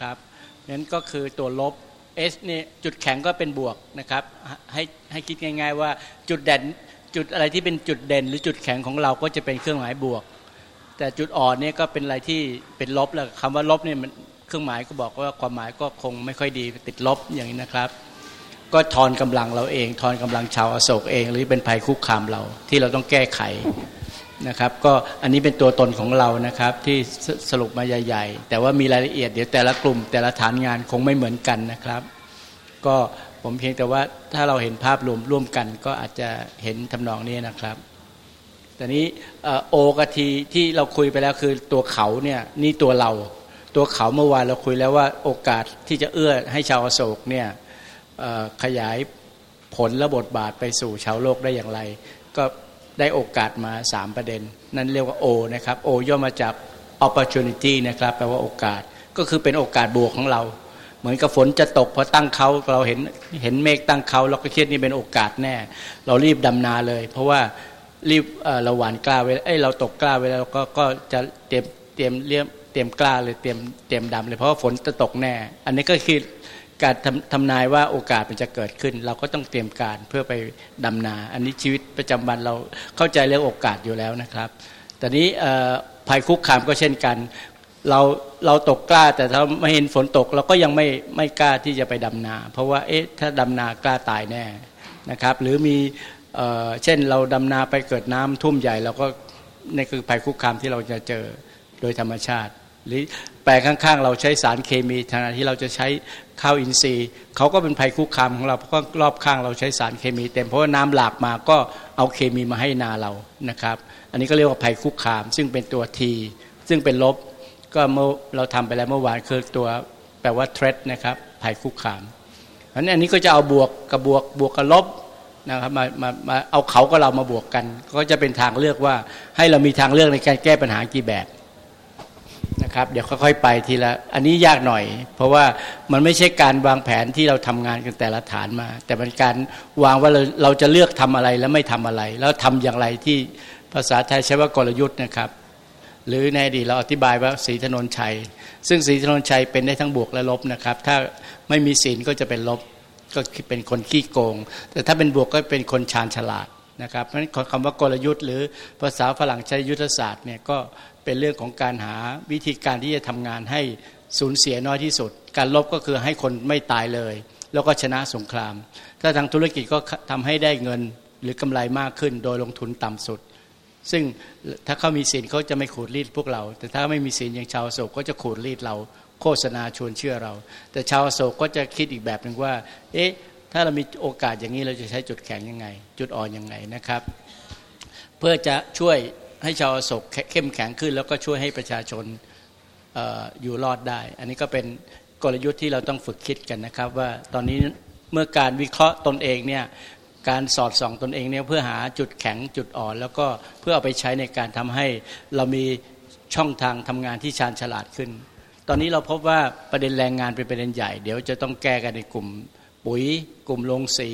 นะครับนั้นก็คือตัวลบ S เนี่ยจุดแข็งก็เป็นบวกนะครับ ให้ให้คิดง่าย ๆ ว่าจุดเด่นจุดอะไรที่เป็นจุดเด่น หรือจุดแข็งของเราก็จะเป็นเครื่องหมายบวก แต่จุดอ่อนเนี่ยก็เป็นอะไรที่เป็นลบแล้วคำว่าลบเนี่ยมันเครื่องหมายก็บอกว่าความหมายก็คงไม่ค่อยดีติดลบอย่างนี้นะครับ ก็ทอนกำลังเราเอง ทอนกำลังชาวอโศกเอง หรือเป็นภัยคุกคามเราที่เราต้องแก้ไข นะครับ ก็อันนี้เป็นตัวตนของเรานะครับที่สรุปมาใหญ่ ๆ แต่ว่ามีรายละเอียดเดี๋ยวแต่ละกลุ่ม แต่ละฐานงานคงไม่เหมือนกันนะครับ ก็ผมเพียงแต่ว่าถ้าเราเห็นภาพรวมร่วมกัน ก็อาจจะเห็นทำนองนี้นะครับแต่นี้โอกะทีที่เราคุยไปแล้วคือตัวเขาเนี่ยนี่ตัวเรา ตัวเขาเมื่อวานเราคุยแล้วว่าโอกาสที่จะเอื้อให้ชาวโศกเนี่ยขยายผลและบทบาทไปสู่ชาวโลกได้อย่างไร ก็ ได้โอกาสมาสามประเด็น นั่นเรียกว่าโอนะครับโอย่อมาจาก opportunity นะครับแปลว่าโอกาสก็คือเป็นโอกาสบวกของเรา เหมือนกับฝนจะตกพอตั้งเขาเราเห็นเห็นเมฆตั้งเขาเราก็คิดนี่เป็นโอกาสแน่ เรารีบดำนาเลย เพราะว่ารีบเราหวานกล้าไว้เอ้เราตกกล้าไว้แล้วก็ก็จะเตรียมเตรียมเลี้ยมเตรียมกล้าเลยเตรียมเตรียมดำเลยเพราะว่าฝนจะตกแน่ อันนี้ก็คือ การทำทำนายว่าโอกาสมันจะเกิดขึ้น เราก็ต้องเตรียมการเพื่อไปดำนา อันนี้ชีวิตประจำวันเราเข้าใจเรื่องโอกาสอยู่แล้วนะครับแต่นี้ภัยคุกคามก็เช่นกัน เราเราตกกล้าแต่ถ้าไม่เห็นฝนตกเราก็ยังไม่ไม่กล้าที่จะไปดำนา เพราะว่าเอ๊ะถ้าดำนากล้าตายแน่นะครับ หรือมีเช่นเราดำนาไปเกิดน้ำทุ่มใหญ่เราก็นี่คือภัยคุกคามที่เราจะเจอโดยธรรมชาติ หรือแปลงข้างๆ เราใช้สารเคมีทางที่เราจะใช้ ข้าวอินทรีย์เขาก็เป็นภัยคุกคามของเราเพราะรอบข้างเราใช้สารเคมีเต็มเพราะว่าน้ำหลากมาก็เอาเคมีมาให้นาเรานะครับ อันนี้ก็เรียกว่าภัยคุกคาม ซึ่งเป็นตัวทีซึ่งเป็นลบก็เมื่อเราทำไปแล้วเมื่อวานคือตัวแปลว่าเทรดนะครับภัยคุกคามอันนี้อันนี้ก็จะเอาบวกกับบวกบวกกับลบนะครับมามามาเอาเขากับเรามาบวกกัน ก็จะเป็นทางเลือกว่าให้เรามีทางเลือกในการแก้ปัญหากี่แบบ นะครับ เดี๋ยวค่อยๆไปทีละ อันนี้ยากหน่อย เพราะว่ามันไม่ใช่การวางแผนที่เราทำงานกันแต่ละฐานมา แต่เป็นการวางว่าเราเราจะเลือกทำอะไรและไม่ทำอะไร แล้วทำอย่างไรที่ภาษาไทยใช้ว่ากลยุทธ์นะครับ หรือในอดีตเราอธิบายว่าสีถนนชัย ซึ่งสีถนนชัยเป็นได้ทั้งบวกและลบนะครับ ถ้าไม่มีศีลก็จะเป็นลบก็เป็นคนขี้โกง แต่ถ้าเป็นบวกก็เป็นคนชาญฉลาดนะครับเพราะฉะนั้นคำว่ากลยุทธ์ หรือภาษาฝรั่งใช้ยุทธศาสตร์เนี่ยก็ เป็นเรื่องของการหาวิธีการที่จะทำงานให้สูญเสียน้อยที่สุด การลบก็คือให้คนไม่ตายเลย แล้วก็ชนะสงคราม ถ้าทางธุรกิจก็ทำให้ได้เงินหรือกำไรมากขึ้น โดยลงทุนต่ำสุด ซึ่งถ้าเขามีศีลเขาจะไม่ขูดรีดพวกเรา แต่ถ้าไม่มีศีลอย่างชาวโศกก็จะขูดรีดเราโฆษณาชวนเชื่อเรา แต่ชาวโศกก็จะคิดอีกแบบหนึ่งว่า เอ๊ะ ถ้าเรามีโอกาสอย่างนี้เราจะใช้จุดแข็งยังไง จุดอ่อนยังไงนะครับ เพื่อจะช่วย ให้ชาวโศกเข้มแข็งขึ้น แล้วก็ช่วยให้ประชาชนออยู่รอดได้ อันนี้ก็เป็นกลยุทธ์ที่เราต้องฝึกคิดกันนะครับ ว่าตอนนี้เมื่อการวิเคราะห์ตนเองเนี่ยการสอดส่องตนเองเนี่ยเพื่อหาจุดแข็งจุดอ่อน แล้วก็เพื่อเอาไปใช้ในการทำให้เรามีช่องทางทำงานที่ชาญฉลาดขึ้น ตอนนี้เราพบว่าประเด็นแรงงานเป็นประเด็นใหญ่ เดี๋ยวจะต้องแก้กันในกลุ่มปุ๋ย กลุ่มโรงสี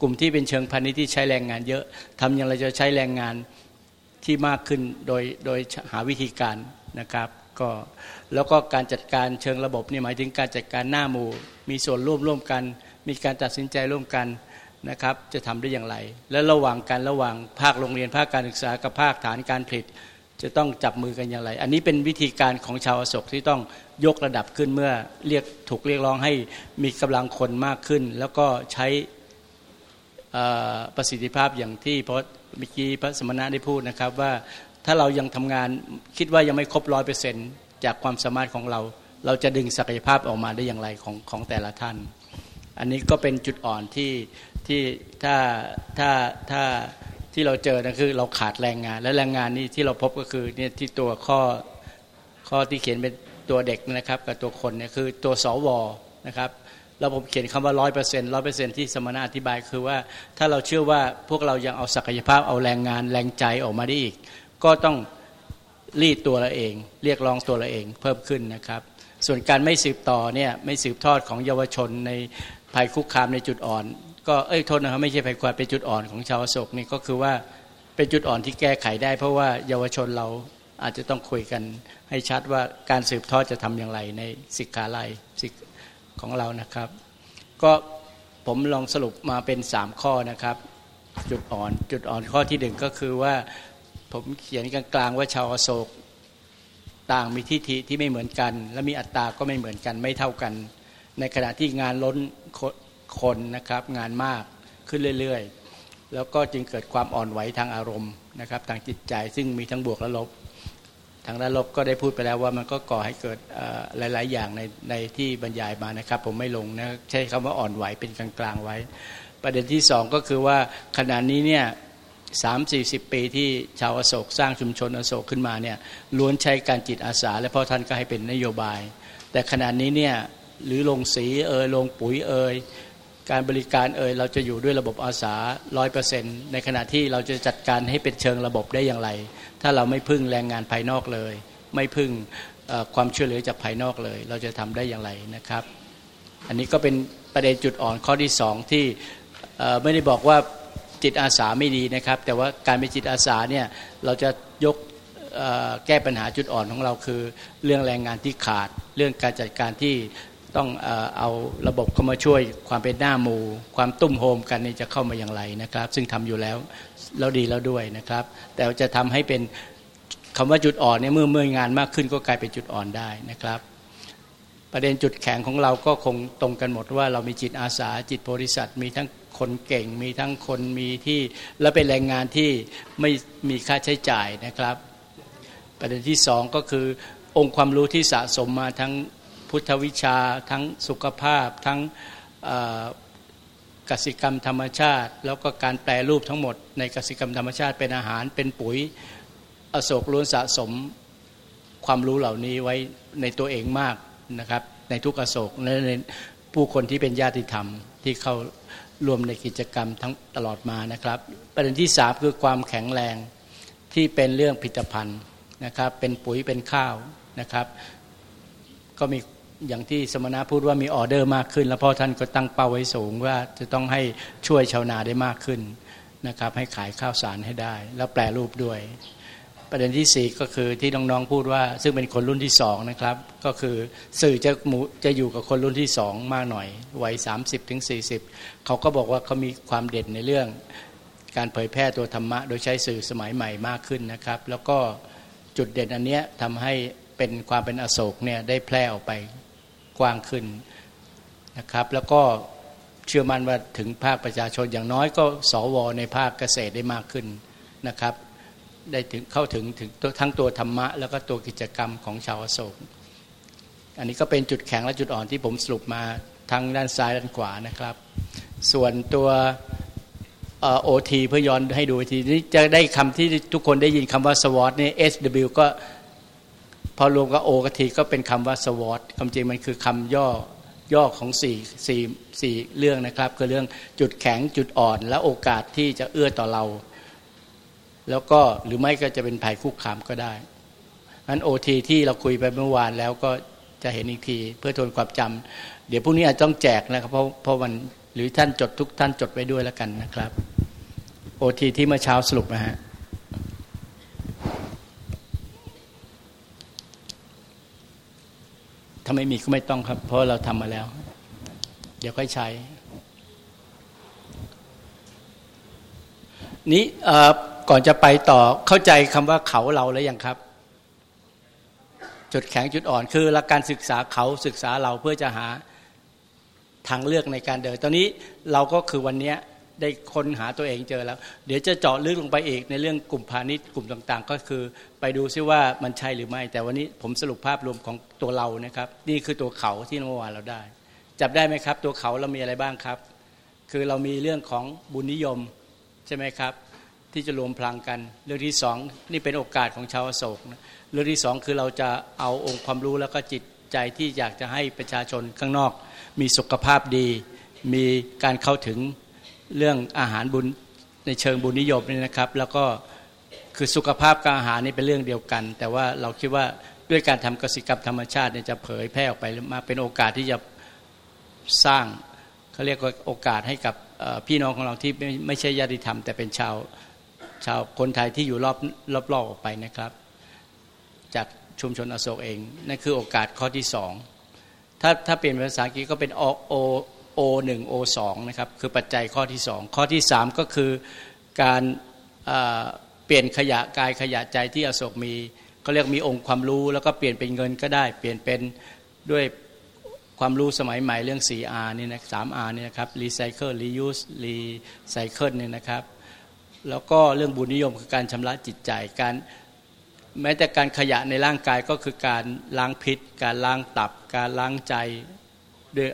กลุ่มที่เป็นเชิงพาณิชย์ที่ใช้แรงงานเยอะทำอย่างไรจะใช้แรงงาน ที่มากขึ้นโดยโดยหาวิธีการนะครับก็แล้วก็การจัดการเชิงระบบนี่หมายถึงการจัดการหน้าหมู่ มีส่วนร่วมร่วมกัน มีการตัดสินใจร่วมกันนะครับ จะทำได้อย่างไร และระหว่างกันระหว่างภาคโรงเรียนภาคการศึกษากับภาคฐานการผลิต จะต้องจับมือกันอย่างไร อันนี้เป็นวิธีการของชาวอโศกที่ต้องยกระดับขึ้นเมื่อเรียกถูกเรียกร้องให้มีกำลังคนมากขึ้น แล้วก็ใช้ประสิทธิภาพอย่างที่พระ เมื่อกี้พระสมณะได้พูดนะครับว่าถ้าเรายังทำงานคิดว่ายังไม่ครบร้อยเปอร์เซ็นจากความสามารถของเรา เราจะดึงศักยภาพออกมาได้อย่างไรของของแต่ละท่าน อันนี้ก็เป็นจุดอ่อนที่ที่ถ้าถ้าถ้าที่เราเจอนะคือเราขาดแรงงาน และแรงงานนี้ที่เราพบก็คือเนี่ยที่ตัวข้อข้อที่เขียนเป็นตัวเด็กนะครับ กับตัวคนเนี่ยคือตัวสวนะครับ แล้วผมเขียนคำว่าร้อยเปอร์เซ็นต์ร้อยเปอร์เซ็นต์ที่สมณะอธิบายคือว่า ถ้าเราเชื่อว่าพวกเรายังเอาศักยภาพเอาแรงงานแรงใจออกมาได้อีก ก็ต้องรีดตัวเราเอง เรียกร้องตัวเราเองเพิ่มขึ้นนะครับ ส่วนการไม่สืบต่อเนี่ยไม่สืบทอดของเยาวชนในภัยคุกคามในจุดอ่อน ก็เอ้ยโทษนะครับไม่ใช่ภัยคุกคามเป็นจุดอ่อนของชาวโศกนี่ก็คือว่าเป็นจุดอ่อนที่แก้ไขได้ เพราะว่าเยาวชนเราอาจจะต้องคุยกันให้ชัดว่าการสืบทอดจะทำอย่างไรในสิกขาลัยสิก ของเรานะครับ ก็ผมลองสรุปมาเป็นสามข้อนะครับ จุดอ่อนจุดอ่อนข้อที่หนึ่งก็คือว่าผมเขียนกลางๆว่าชาวโศกต่างมีทิฏฐิที่ไม่เหมือนกัน และมีอัตตาก็ไม่เหมือนกันไม่เท่ากัน ในขณะที่งานล้นคนนะครับงานมากขึ้นเรื่อยๆ แล้วก็จึงเกิดความอ่อนไหวทางอารมณ์นะครับทางจิตใจซึ่งมีทั้งบวกและลบ ทางด้านลบก็ได้พูดไปแล้วว่ามันก็ก่อให้เกิดหลาย ๆ อย่างในในที่บรรยายมานะครับ ผมไม่ลงนะใช้คำว่าอ่อนไหวเป็นกลางๆไว้ ประเด็นที่สองก็คือว่าขณะนี้เนี่ยสามสี่สิบปีที่ชาวอโศกสร้างชุมชนอโศกขึ้นมาเนี่ยล้วนใช้การจิตอาสา และพ่อท่านก็ให้เป็นนโยบาย แต่ขณะนี้เนี่ยหรือลงสีเอยลงปุ๋ยเอยการบริการเอยเราจะอยู่ด้วยระบบอาสาร้อยเปอร์เซ็นต์ในขณะที่เราจะจัดการให้เป็นเชิงระบบได้อย่างไร ถ้าเราไม่พึ่งแรงงานภายนอกเลย ไม่พึ่งความช่วยเหลือจากภายนอกเลย เราจะทำได้อย่างไรนะครับ อันนี้ก็เป็นประเด็นจุดอ่อนข้อที่สองที่ไม่ได้บอกว่าจิตอาสาไม่ดีนะครับ แต่ว่าการเป็นจิตอาสาเนี่ยเราจะยกแก้ปัญหาจุดอ่อนของเราคือ เรื่องแรงงานที่ขาด เรื่องการจัดการที่ ต้องเอาระบบเข้ามาช่วยความเป็นหน้ามูความตุ้มโฮมกันนี่จะเข้ามาอย่างไรนะครับ ซึ่งทำอยู่แล้วแล้วดีแล้วด้วยนะครับ แต่จะทำให้เป็นคำว่าจุดอ่อนเนี่ยเมื่อเมื่องานมากขึ้นก็กลายเป็นจุดอ่อนได้นะครับ ประเด็นจุดแข็งของเราก็คงตรงกันหมดว่าเรามีจิตอาสาจิตโพธิสัตว์มีทั้งคนเก่ง มีทั้งคนมีที่และเป็นแรงงานที่ไม่มีค่าใช้จ่ายนะครับ ประเด็นที่สองก็คือองค์ความรู้ที่สะสมมาทั้ง พุทธวิชาทั้งสุขภาพทั้งกสิกรรมธรรมชาติ แล้วก็การแปลรูปทั้งหมด ในกสิกรรมธรรมชาติเป็นอาหารเป็นปุ๋ยอโศกล้วนสะสมความรู้เหล่านี้ไว้ในตัวเองมากนะครับในทุกอโศกและในผู้คนที่เป็นญาติธรรมที่เข้ารวมในกิจกรรมทั้งตลอดมานะครับ ประเด็นที่สามคือความแข็งแรงที่เป็นเรื่องผลิตภัณฑ์นะครับเป็นปุ๋ยเป็นข้าวนะครับ ก็มี อย่างที่สมณะพูดว่ามีออเดอร์มากขึ้น แล้วพ่อท่านก็ตั้งเป้าไว้สูงว่าจะต้องให้ช่วยชาวนาได้มากขึ้นนะครับให้ขายข้าวสารให้ได้ แล้วแปลรูปด้วย ประเด็นที่สี่ก็คือที่น้องๆพูดว่า ซึ่งเป็นคนรุ่นที่สองนะครับ ก็คือสื่อจะมูจะอยู่กับคนรุ่นที่สองมากหน่อยวัยสามสิบถึงสี่สิบเขาก็บอกว่าเขามีความเด่นในเรื่อง การเผยแพร่ตัวธรรมะ โดยใช้สื่อสมัยใหม่มากขึ้นนะครับ แล้วก็จุดเด่นอันเนี้ยทำให้เป็นความเป็นอโศกเนี่ยได้แพร่ออกไป กว้างขึ้นนะครับ แล้วก็เชื่อมั่นว่าถึงภาคประชาชนอย่างน้อยก็สวในภาคเกษตรได้มากขึ้นนะครับ ได้ถึงเข้าถึงถึงทั้งตัวธรรมะ แล้วก็ตัวกิจกรรมของชาวโศก อันนี้ก็เป็นจุดแข็งและจุดอ่อนที่ผมสรุปมาทั้งด้านซ้ายด้านขวานะครับ ส่วนตัวโอทีเพื่อย้อนให้ดูทีนี้จะได้คำที่ทุกคนได้ยินคำว่าสวอตนี่ย SW ก็ พอรวมกับโอกทีก็เป็นคำว่าสวอตคำจริงมันคือคำย่อย่อของสี่สี่สี่เรื่องนะครับ คือเรื่องจุดแข็งจุดอ่อน และโอกาสที่จะเอื้อต่อเรา แล้วก็หรือไม่ก็จะเป็นภัยคุกคามก็ได้นั้นโอทีที่เราคุยไปเมื่อวานแล้วก็จะเห็นอีกทีเพื่อทวนความจำเดี๋ยวพรุ่งนี้อาจต้องแจกนะครับ เพราะเพราะวันหรือท่านจดทุกท่านจดไว้ด้วยแล้วกันนะครับโอทีที่เมื่อเช้าสรุปนะฮะ ถ้าไม่มีก็ไม่ต้องครับ เพราะเราทำมาแล้ว เดี๋ยวค่อยใช้ นี้ก่อนจะไปต่อเข้าใจคำว่าเขาเราแล้วยังครับ จุดแข็งจุดอ่อนคือหลักการศึกษาเขาศึกษาเราเพื่อจะหาทางเลือกในการเดิน ตอนนี้เราก็คือวันนี้ ได้ค้นหาตัวเองเจอแล้ว เดี๋ยวจะเจาะลึกลงไปอีกในเรื่องกลุ่มพาณิชย์กลุ่มต่างๆ ก็คือไปดูซิว่ามันใช่หรือไม่ แต่วันนี้ผมสรุปภาพรวมของตัวเรานะครับ นี่คือตัวเขาที่เมื่อวานเราได้ จับได้ไหมครับ ตัวเขาเรามีอะไรบ้างครับ คือเรามีเรื่องของบุญนิยมใช่ไหมครับ ที่จะรวมพลังกัน เรื่องที่สองนี่เป็นโอกาสของชาวโศกเรื่องที่สองคือเราจะเอาองค์ความรู้แล้วก็จิตใจที่อยากจะให้ประชาชนข้างนอก มีสุขภาพดี มีการเข้าถึง เรื่องอาหารบุญในเชิงบุญนิยมนี่นะครับ แล้วก็คือสุขภาพการอาหารนี่เป็นเรื่องเดียวกัน แต่ว่าเราคิดว่าด้วยการทำกสิกรรมธรรมชาติเนี่ยจะเผยแพร่ออกไปมาเป็นโอกาสที่จะสร้างเขาเรียกว่าโอกาสให้กับพี่น้องของเราที่ไม่ไม่ใช่ญาติธรรม แต่เป็นชาวชาวคนไทยที่อยู่รอบรอบๆออกไปนะครับชุมชนอโศกเองนั่นคือโอกาสข้อที่สองถ้าถ้าเปลี่ยนภาษาอังกฤษก็เป็น O O O หนึ่ง O สองนะครับคือปัจจัยข้อที่สองข้อที่สามก็คือการเปลี่ยนขยะกายขยะใจที่อโศกมีก็เรียกมีองค์ความรู้แล้วก็เปลี่ยนเป็นเงินก็ได้ เปลี่ยนเป็นด้วยความรู้สมัยใหม่เรื่อง 4R นี่นะ 3R นี่นะครับ Recycle Reuse Recycle นี่นะครับ แล้วก็เรื่องบุญนิยมคือการชำระจิตใจการแม้แต่การขยะในร่างกายก็คือการล้างพิษ การล้างตับ การล้างใจ ด้วย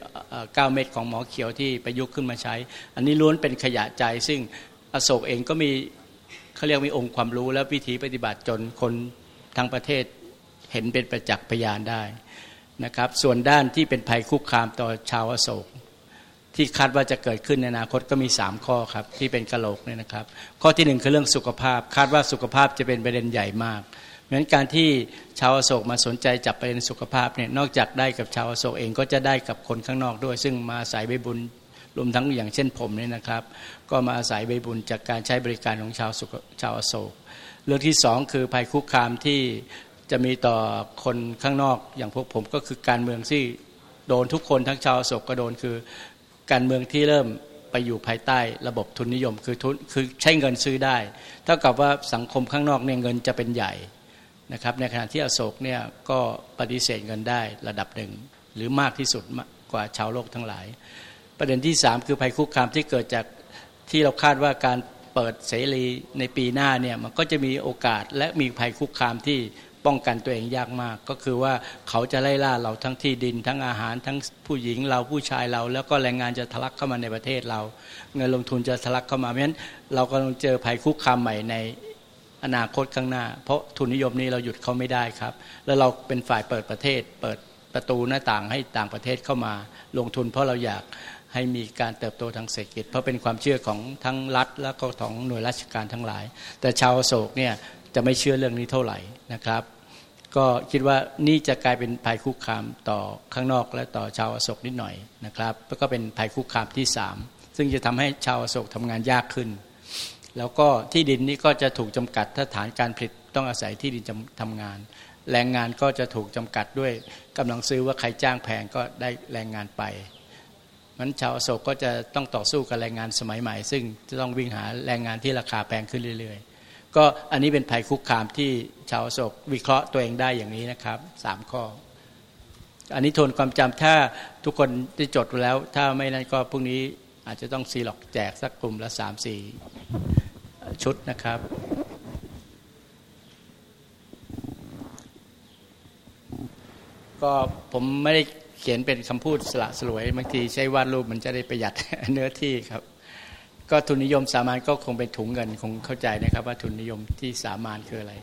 เก้าเม็ดของหมอเขียวที่ประยุกต์ขึ้นมาใช้ อันนี้ล้วนเป็นขยะใจซึ่งอโศกเองก็มีเขาเรียกมีองค์ความรู้และวิธีปฏิบัติจนคนทั้งประเทศเห็นเป็นประจักษ์พยานได้นะครับ ส่วนด้านที่เป็นภัยคุกคามต่อชาวอโศก ที่คาดว่าจะเกิดขึ้นในอนาคตก็มี 3 ข้อครับที่เป็นกะโหลกเนี่ยนะครับ ข้อที่ 1 คือเรื่องสุขภาพ คาดว่าสุขภาพจะเป็นประเด็นใหญ่มาก เพราะฉะนั้นการที่ชาวอโศกมาสนใจจับประเด็นสุขภาพเนี่ยนอกจากได้กับชาวอโศกเองก็จะได้กับคนข้างนอกด้วย ซึ่งมาอายใบบุญรวมทั้งอย่างเช่นผมเนี่ยนะครับ ก็มาอาศัยใบบุญจากการใช้บริการของชาวชาวอโศก เรื่องที่สองคือภัยคุกคามที่จะมีต่อคนข้างนอกอย่างพวกผมก็คือการเมืองที่โดนทุกคนทั้งชาวอโศกก็โดนคือการเมืองที่เริ่มไปอยู่ภายใต้ระบบทุนนิยมคือทุนคือใช้เงินซื้อได้ เท่ากับว่าสังคมข้างนอกเนี่ยเงินจะเป็นใหญ่ นะครับในขณะที่อโศกเนี่ยก็ปฏิเสธเงินได้ระดับหนึ่ง หรือมากที่สุดกว่าชาวโลกทั้งหลาย ประเด็นที่สามคือภัยคุกคามที่เกิดจากที่เราคาดว่าการเปิดเสรีในปีหน้าเนี่ยมันก็จะมีโอกาสและมีภัยคุกคามที่ป้องกันตัวเองยากมาก ก็คือว่าเขาจะไล่ล่าเราทั้งที่ดิน ทั้งอาหารทั้งผู้หญิงเราผู้ชายเรา แล้วก็แรงงานจะทะลักเข้ามาในประเทศเรา เงินลงทุนจะทะลักเข้ามาเพราะฉะนั้นเรากำลังเจอภัยคุกคามใหม่ใน อนาคตข้างหน้า เพราะทุนนิยมนี้เราหยุดเขาไม่ได้ครับ แล้วเราเป็นฝ่ายเปิดประเทศ เปิดประตูหน้าต่างให้ต่างประเทศเข้ามาลงทุน เพราะเราอยากให้มีการเติบโตทางเศรษฐกิจ เพราะเป็นความเชื่อของทั้งรัฐ และก็ของหน่วยราชการทั้งหลาย แต่ชาวโศกเนี่ยจะไม่เชื่อเรื่องนี้เท่าไหร่นะครับ ก็คิดว่านี่จะกลายเป็นภัยคุกคามต่อข้างนอกและต่อชาวอโศกนิดหน่อยนะครับแล้วก็เป็นภัยคุกคามที่สามซึ่งจะทำให้ชาวอโศกทำงานยากขึ้น แล้วก็ที่ดินนี้ก็จะถูกจำกัดถ้าฐานการผลิตต้องอาศัยที่ดินทำงาน แรงงานก็จะถูกจำกัดด้วยกำลังซื้อว่าใครจ้างแพงก็ได้แรงงานไปมันชาวโศกก็จะต้องต่อสู้กับแรงงานสมัยใหม่ ซึ่งจะต้องวิ่งหาแรงงานที่ราคาแพงขึ้นเรื่อยๆ ก็อันนี้เป็นภัยคุกคามที่ชาวโศกวิเคราะห์ตัวเองได้อย่างนี้นะครับสามข้อ อันนี้ทนความจำถ้าทุกคนได้จดแล้ว ถ้าไม่นั้นก็พรุ่งนี้อาจจะต้องซีล็อกแจกสักกลุ่มละสามสี่ ชุดนะครับ ก็ผมไม่ได้เขียนเป็นคำพูดสละสลวยบางทีใช้วาดรูปมันจะได้ประหยัดเนื้อที่ครับ ก็ทุนนิยมสามานก็คงเป็นถุงเงินคงเข้าใจนะครับ ว่าทุนนิยมที่สามานคืออะไร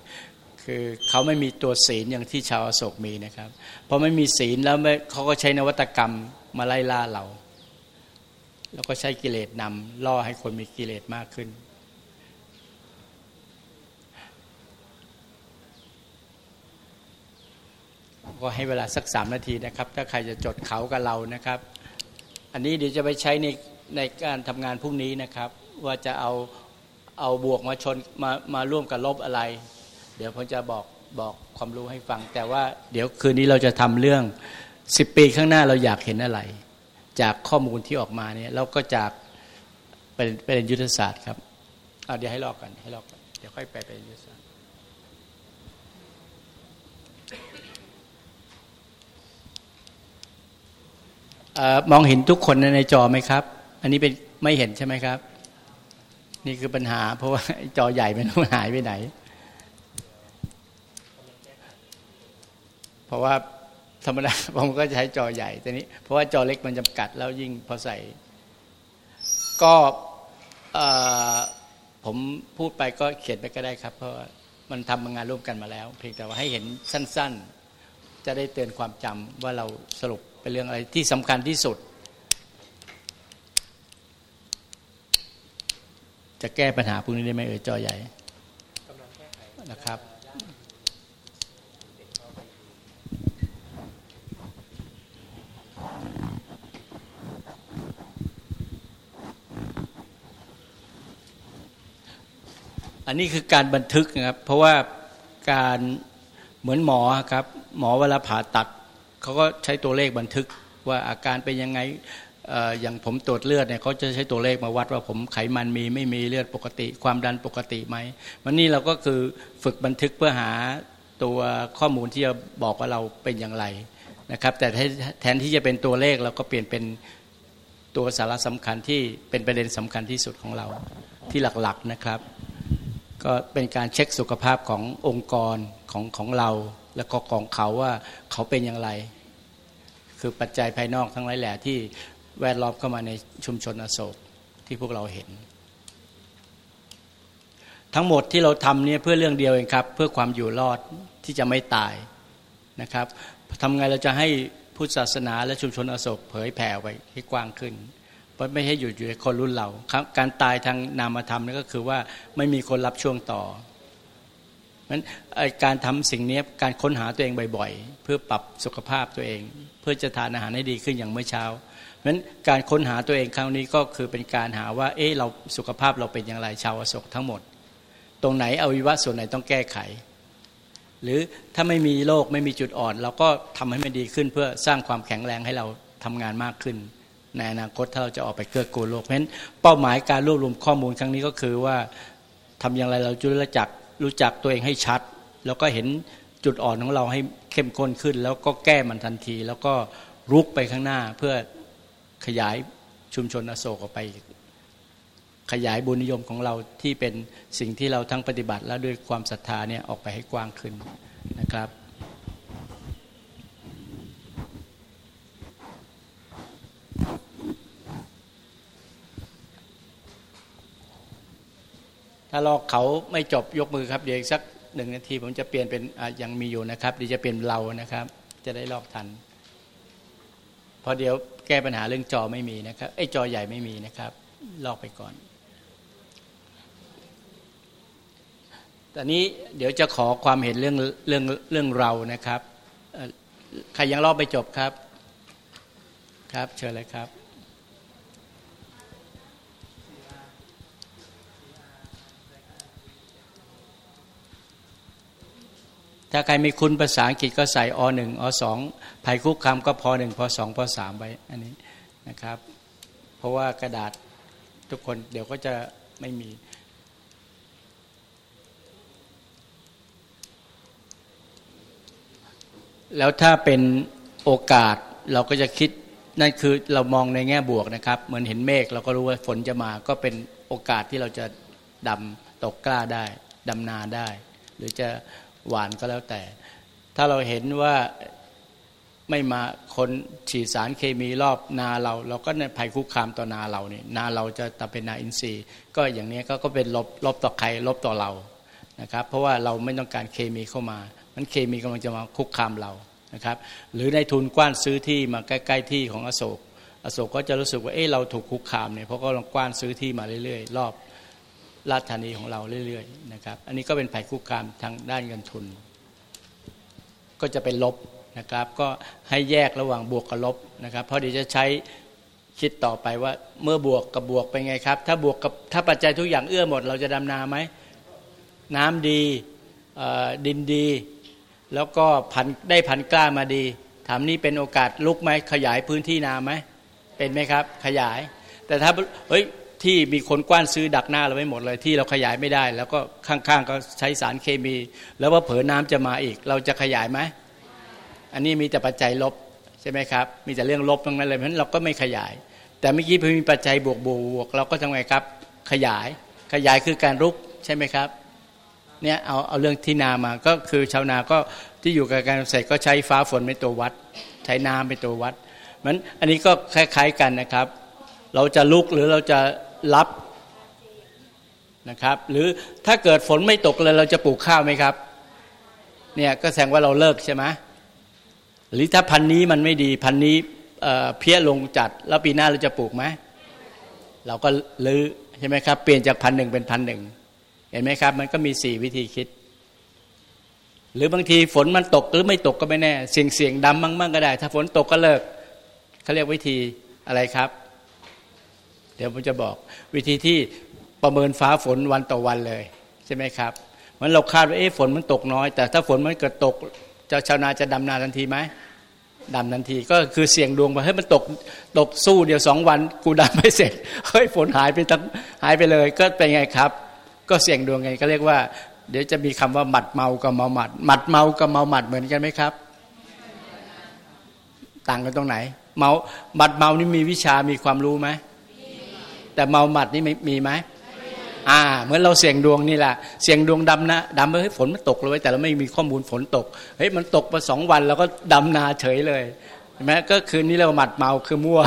คือเขาไม่มีตัวศีลอย่างที่ชาวอโศกมีนะครับพอไม่มีศีลแล้วเขาก็ใช้นวัตกรรมมาไล่ล่าเรา แล้วก็ใช้กิเลสนำล่อให้คนมีกิเลสมากขึ้น ก็ให้เวลาสักสามนาทีนะครับ ถ้าใครจะจดเขากับเรานะครับ อันนี้เดี๋ยวจะไปใช้ในในการทำงานพรุ่งนี้นะครับ ว่าจะเอาเอาบวกมาชนมามาร่วมกับลบอะไร เดี๋ยวผมจะบอกบอกความรู้ให้ฟัง แต่ว่าเดี๋ยวคืนนี้เราจะทำเรื่องสิบปีข้างหน้าเราอยากเห็นอะไร จากข้อมูลที่ออกมาเนี่ยเราก็จากเป็นเป็นยุทธศาสตร์ครับเอาเดี๋ยวให้ลอกกันให้ลอกกันเดี๋ยวค่อยไปเป็นยุทธศาสตร์ มองเห็นทุกคนในจอไหมครับ อันนี้เป็นไม่เห็นใช่ไหมครับ นี่คือปัญหา เพราะว่าจอใหญ่มันหายไปไหน เพราะว่าธรรมดาผมก็ใช้จอใหญ่แต่นี้ เพราะว่าจอเล็กมันจำกัด แล้วยิ่งพอใส่ ก็ผมพูดไปก็เขียนไปก็ได้ครับ เพราะมันทำงานร่วมกันมาแล้ว เพียงแต่ว่าให้เห็นสั้น ๆ จะได้เตือนความจำว่าเราสรุป เป็นเรื่องอะไรที่สำคัญที่สุด จะแก้ปัญหาพวกนี้ได้ไหมเอ่ยจอใหญ่นะครับอันนี้คือการบันทึกนะครับ เพราะว่าการเหมือนหมอครับ หมอเวลาผ่าตัด เขาก็ใช้ตัวเลขบันทึกว่าอาการเป็นยังไงอย่างผมตรวจเลือดเนี่ยเขาจะใช้ตัวเลขมาวัดว่าผมไขมันมีไม่มีเลือดปกติ ความดันปกติไหมวันนี้เราก็คือฝึกบันทึกเพื่อหาตัวข้อมูลที่จะบอกว่าเราเป็นอย่างไรนะครับ แต่แทนที่จะเป็นตัวเลขเราก็เปลี่ยนเป็นตัวสาระสำคัญที่เป็นประเด็นสำคัญที่สุดของเราที่หลักๆนะครับ ก็เป็นการเช็คสุขภาพขององค์กรของของเรา และก็ของเขาว่าเขาเป็นอย่างไร คือปัจจัยภายนอกทั้งหลายแหล่ที่แวดล้อมเข้ามาในชุมชนอโศกที่พวกเราเห็น ทั้งหมดที่เราทำเนี่ยเพื่อเรื่องเดียวเองครับ เพื่อความอยู่รอดที่จะไม่ตายนะครับทำไงเราจะให้พุทธศาสนาและชุมชนอโศกเผยแผ่ไปให้กว้างขึ้นเพราะไม่ให้อยู่อยู่ในคนรุ่นเราการตายทางนามธรรมนี่ก็คือว่าไม่มีคนรับช่วงต่อ นั้นการทำสิ่งนี้การค้นหาตัวเองบ่อยๆ เพื่อปรับสุขภาพตัวเอง เพื่อจะทานอาหารให้ดีขึ้นอย่างเมื่อเช้าพราะฉะนั้นการค้นหาตัวเองครั้งนี้ก็คือเป็นการหาว่า เอ๊ะเราสุขภาพเราเป็นอย่างไรชาวอโศกทั้งหมด ตรงไหนอวัยวะส่วนไหนต้องแก้ไข หรือถ้าไม่มีโรคไม่มีจุดอ่อน เราก็ทำให้มันดีขึ้นเพื่อสร้างความแข็งแรงให้เราทำงานมากขึ้น ในอนาคตถ้าเราจะออกไปเกื้อกูลโลกเพราะฉะนั้นเป้าหมายการรวบรวมข้อมูลครั้งนี้ก็คือว่าทำอย่างไรเราจะรู้จักร รู้จักตัวเองให้ชัด แล้วก็เห็นจุดอ่อนของเราให้เข้มข้นขึ้น แล้วก็แก้มันทันที แล้วก็รุกไปข้างหน้าเพื่อขยายชุมชนอโศกออกไป ขยายบุญนิยมของเราที่เป็นสิ่งที่เราทั้งปฏิบัติ และด้วยความศรัทธาเนี่ยออกไปให้กว้างขึ้นนะครับ ถ้าลอกเขาไม่จบยกมือครับเดี๋ยวสักหนึ่งนาทีผมจะเปลี่ยนเป็นยังมีอยู่นะครับเดี๋ยวจะเปลี่ยนเรานะครับ จะได้ลอกทันพอเดี๋ยวแก้ปัญหาเรื่องจอไม่มีนะครับไอ้จอใหญ่ไม่มีนะครับ ลอกไปก่อนตอนนี้เดี๋ยวจะขอความเห็นเรื่องเรื่องเรื่องเรานะครับใครยังลอกไปจบครับ ครับ เชิญเลยครับ ถ้าใครมีคุณภาษาอังกฤษก็ใส่อหนึ่งอสองภัยคุกคำก็พอหนึ่งพอสองพอสามไปอันนี้นะครับ เพราะว่ากระดาษทุกคนเดี๋ยวก็จะไม่มีแล้วถ้าเป็นโอกาสเราก็จะคิดนั่นคือเรามองในแง่บวกนะครับ เหมือนเห็นเมฆเราก็รู้ว่าฝนจะมาก็เป็นโอกาสที่เราจะดำตกกล้าได้ดำนาได้ หรือจะ หวานก็แล้วแต่ ถ้าเราเห็นว่าไม่มาคนฉีดสารเคมีรอบนาเรา เราก็ในภัยคุกคามต่อนาเราเนี่ยนาเราจะตัเป็นนาอินทรีย์ ก็อย่างนี้ก็เป็นลบลบต่อใครลบต่อเรานะครับ เพราะว่าเราไม่ต้องการเคมีเข้ามา มันเคมีกำลังจะมาคุกคามเรานะครับ หรือในทุนกว้านซื้อที่มาใกล้ ๆ ที่ของอโศกอโศกก็จะรู้สึกว่าเออเราถูกคุกคามเนี่ยเพราะก็ลองกว้านซื้อที่มาเรื่อย ๆ รอบ ราชธานีของเราเรื่อยๆนะครับอันนี้ก็เป็นภัยคุกคามทางด้านเงินทุน ก็จะเป็นลบนะครับ ก็ให้แยกระหว่างบวกกับลบนะครับ เพราะเดี๋ยวจะใช้คิดต่อไปว่าเมื่อบวกกับบวกเป็นไงครับ ถ้าบวกกับถ้าปัจจัยทุกอย่างเอื้อหมด เราจะดำนาไหมน้ำดีดินดี แล้วก็พันได้พันกล้ามาดีถามนี่เป็นโอกาสลุกไหมขยายพื้นที่นาไหมเป็นไหมครับ ขยาย แต่ถ้าเฮ้ย ที่มีคนกว้านซื้อดักหน้าเราไม่หมดเลยที่เราขยายไม่ได้ แล้วก็ข้างๆก็ใช้สารเคมี แล้วว่าเผลอน้ำจะมาอีก เราจะขยายไหมอันนี้มีแต่ปัจจัยลบใช่ไหมครับมีแต่เรื่องลบตรงนั้นเลยเพราะฉะนั้นเราก็ไม่ขยาย แต่เมื่อกี้พอมีปัจจัยบวกบวกเราก็ทำไงครับขยายขยายคือการรุกใช่ไหมครับเนี่ยเอาเอาเรื่องที่นามาก็คือชาวนาก็ที่อยู่กับการเกษตรก็ใช้ฟ้าฝนเป็นตัววัด ใช้น้ำเป็นตัววัดมันอันนี้ก็คล้ายๆกันนะครับ เราจะลุกหรือเราจะรับนะครับ หรือถ้าเกิดฝนไม่ตกเลยเราจะปลูกข้าวไหมครับ เนี่ยก็แสดงว่าเราเลิกใช่ไหมหรือถ้าพันนี้มันไม่ดีพันนี้เพี้ยลงจัด แล้วปีหน้าเราจะปลูกไหมเราก็ลื้อใช่ไหมครับ เปลี่ยนจากพันหนึ่งเป็นพันหนึ่งเห็นไหมครับ มันก็มีสี่วิธีคิด หรือบางทีฝนมันตกหรือไม่ตกก็ไม่แน่ เสียงเสียงดำมั่งๆก็ได้ ถ้าฝนตกก็เลิกเขาเรียกวิธีอะไรครับ เดี๋ยวผมจะบอกวิธีที่ประเมินฟ้าฝนวันต่อวันเลยใช่ไหมครับมันเราคาดว่าเอ๊ะฝนมันตกน้อย แต่ถ้าฝนมันเกิดตกจ้าชาวนาจะดำนาทันทีไหมดำทันทีก็คือเสี่ยงดวงไปเฮ้ยมันตกตกสู้เดียวสองวัน กูดำไม่เสร็จเฮ้ยฝนหายไปทั้งหายไปเลย ก็เป็นไงครับ ก็เสี่ยงดวงไงก็เรียกว่า เดี๋ยวจะมีคำว่าหมัดเมากับเมาหมัดหมัดเมากับเมาหมัดเหมือนกันไหมครับ ต่างกันตรงไหน เมาหมัดเมานี่มีวิชามีความรู้ไหม แต่เมาหมัดนี่มีไหมอ่า เหมือนเราเสี่ยงดวงนี่แหละเสี่ยงดวงดำนะดำเฮ้ยฝนมันตกเลยแต่เราไม่มีข้อมูลฝนตกเฮ้ยมันตกมาสองวันเราก็ดำนาเฉยเลยใช่ไหมก็คืนนี้เราหมัดเมาคือมั่ว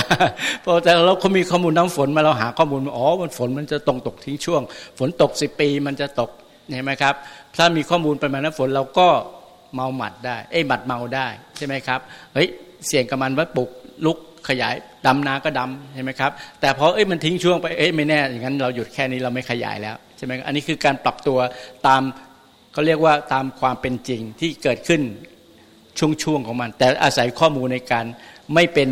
พอแต่เราเขามีข้อมูลน้ำฝนมาเราหาข้อมูลอ๋อมันฝนมันจะตรงตกทิ้งช่วง ฝนตกสิปีมันจะตกเห็นไหมครับ ถ้ามีข้อมูลประมาณน้ำฝนเราก็เมาหมัดได้ เอ้หมัดเมาได้ใช่ไหมครับเฮ้ยเสี่ยงกับมันว่าปลุกลุก ขยายดำนาก็ดำใช่ไหมครับ แต่พอเอ้ยมันทิ้งช่วงไปเอ้ยไม่แน่อย่างนั้นเราหยุดแค่นี้เราไม่ขยายแล้วใช่ไหมอันนี้คือการปรับตัวตามเขาเรียกว่าตามความเป็นจริงที่เกิดขึ้นช่วงๆของมัน แต่อาศัยข้อมูลในการไม่เป็น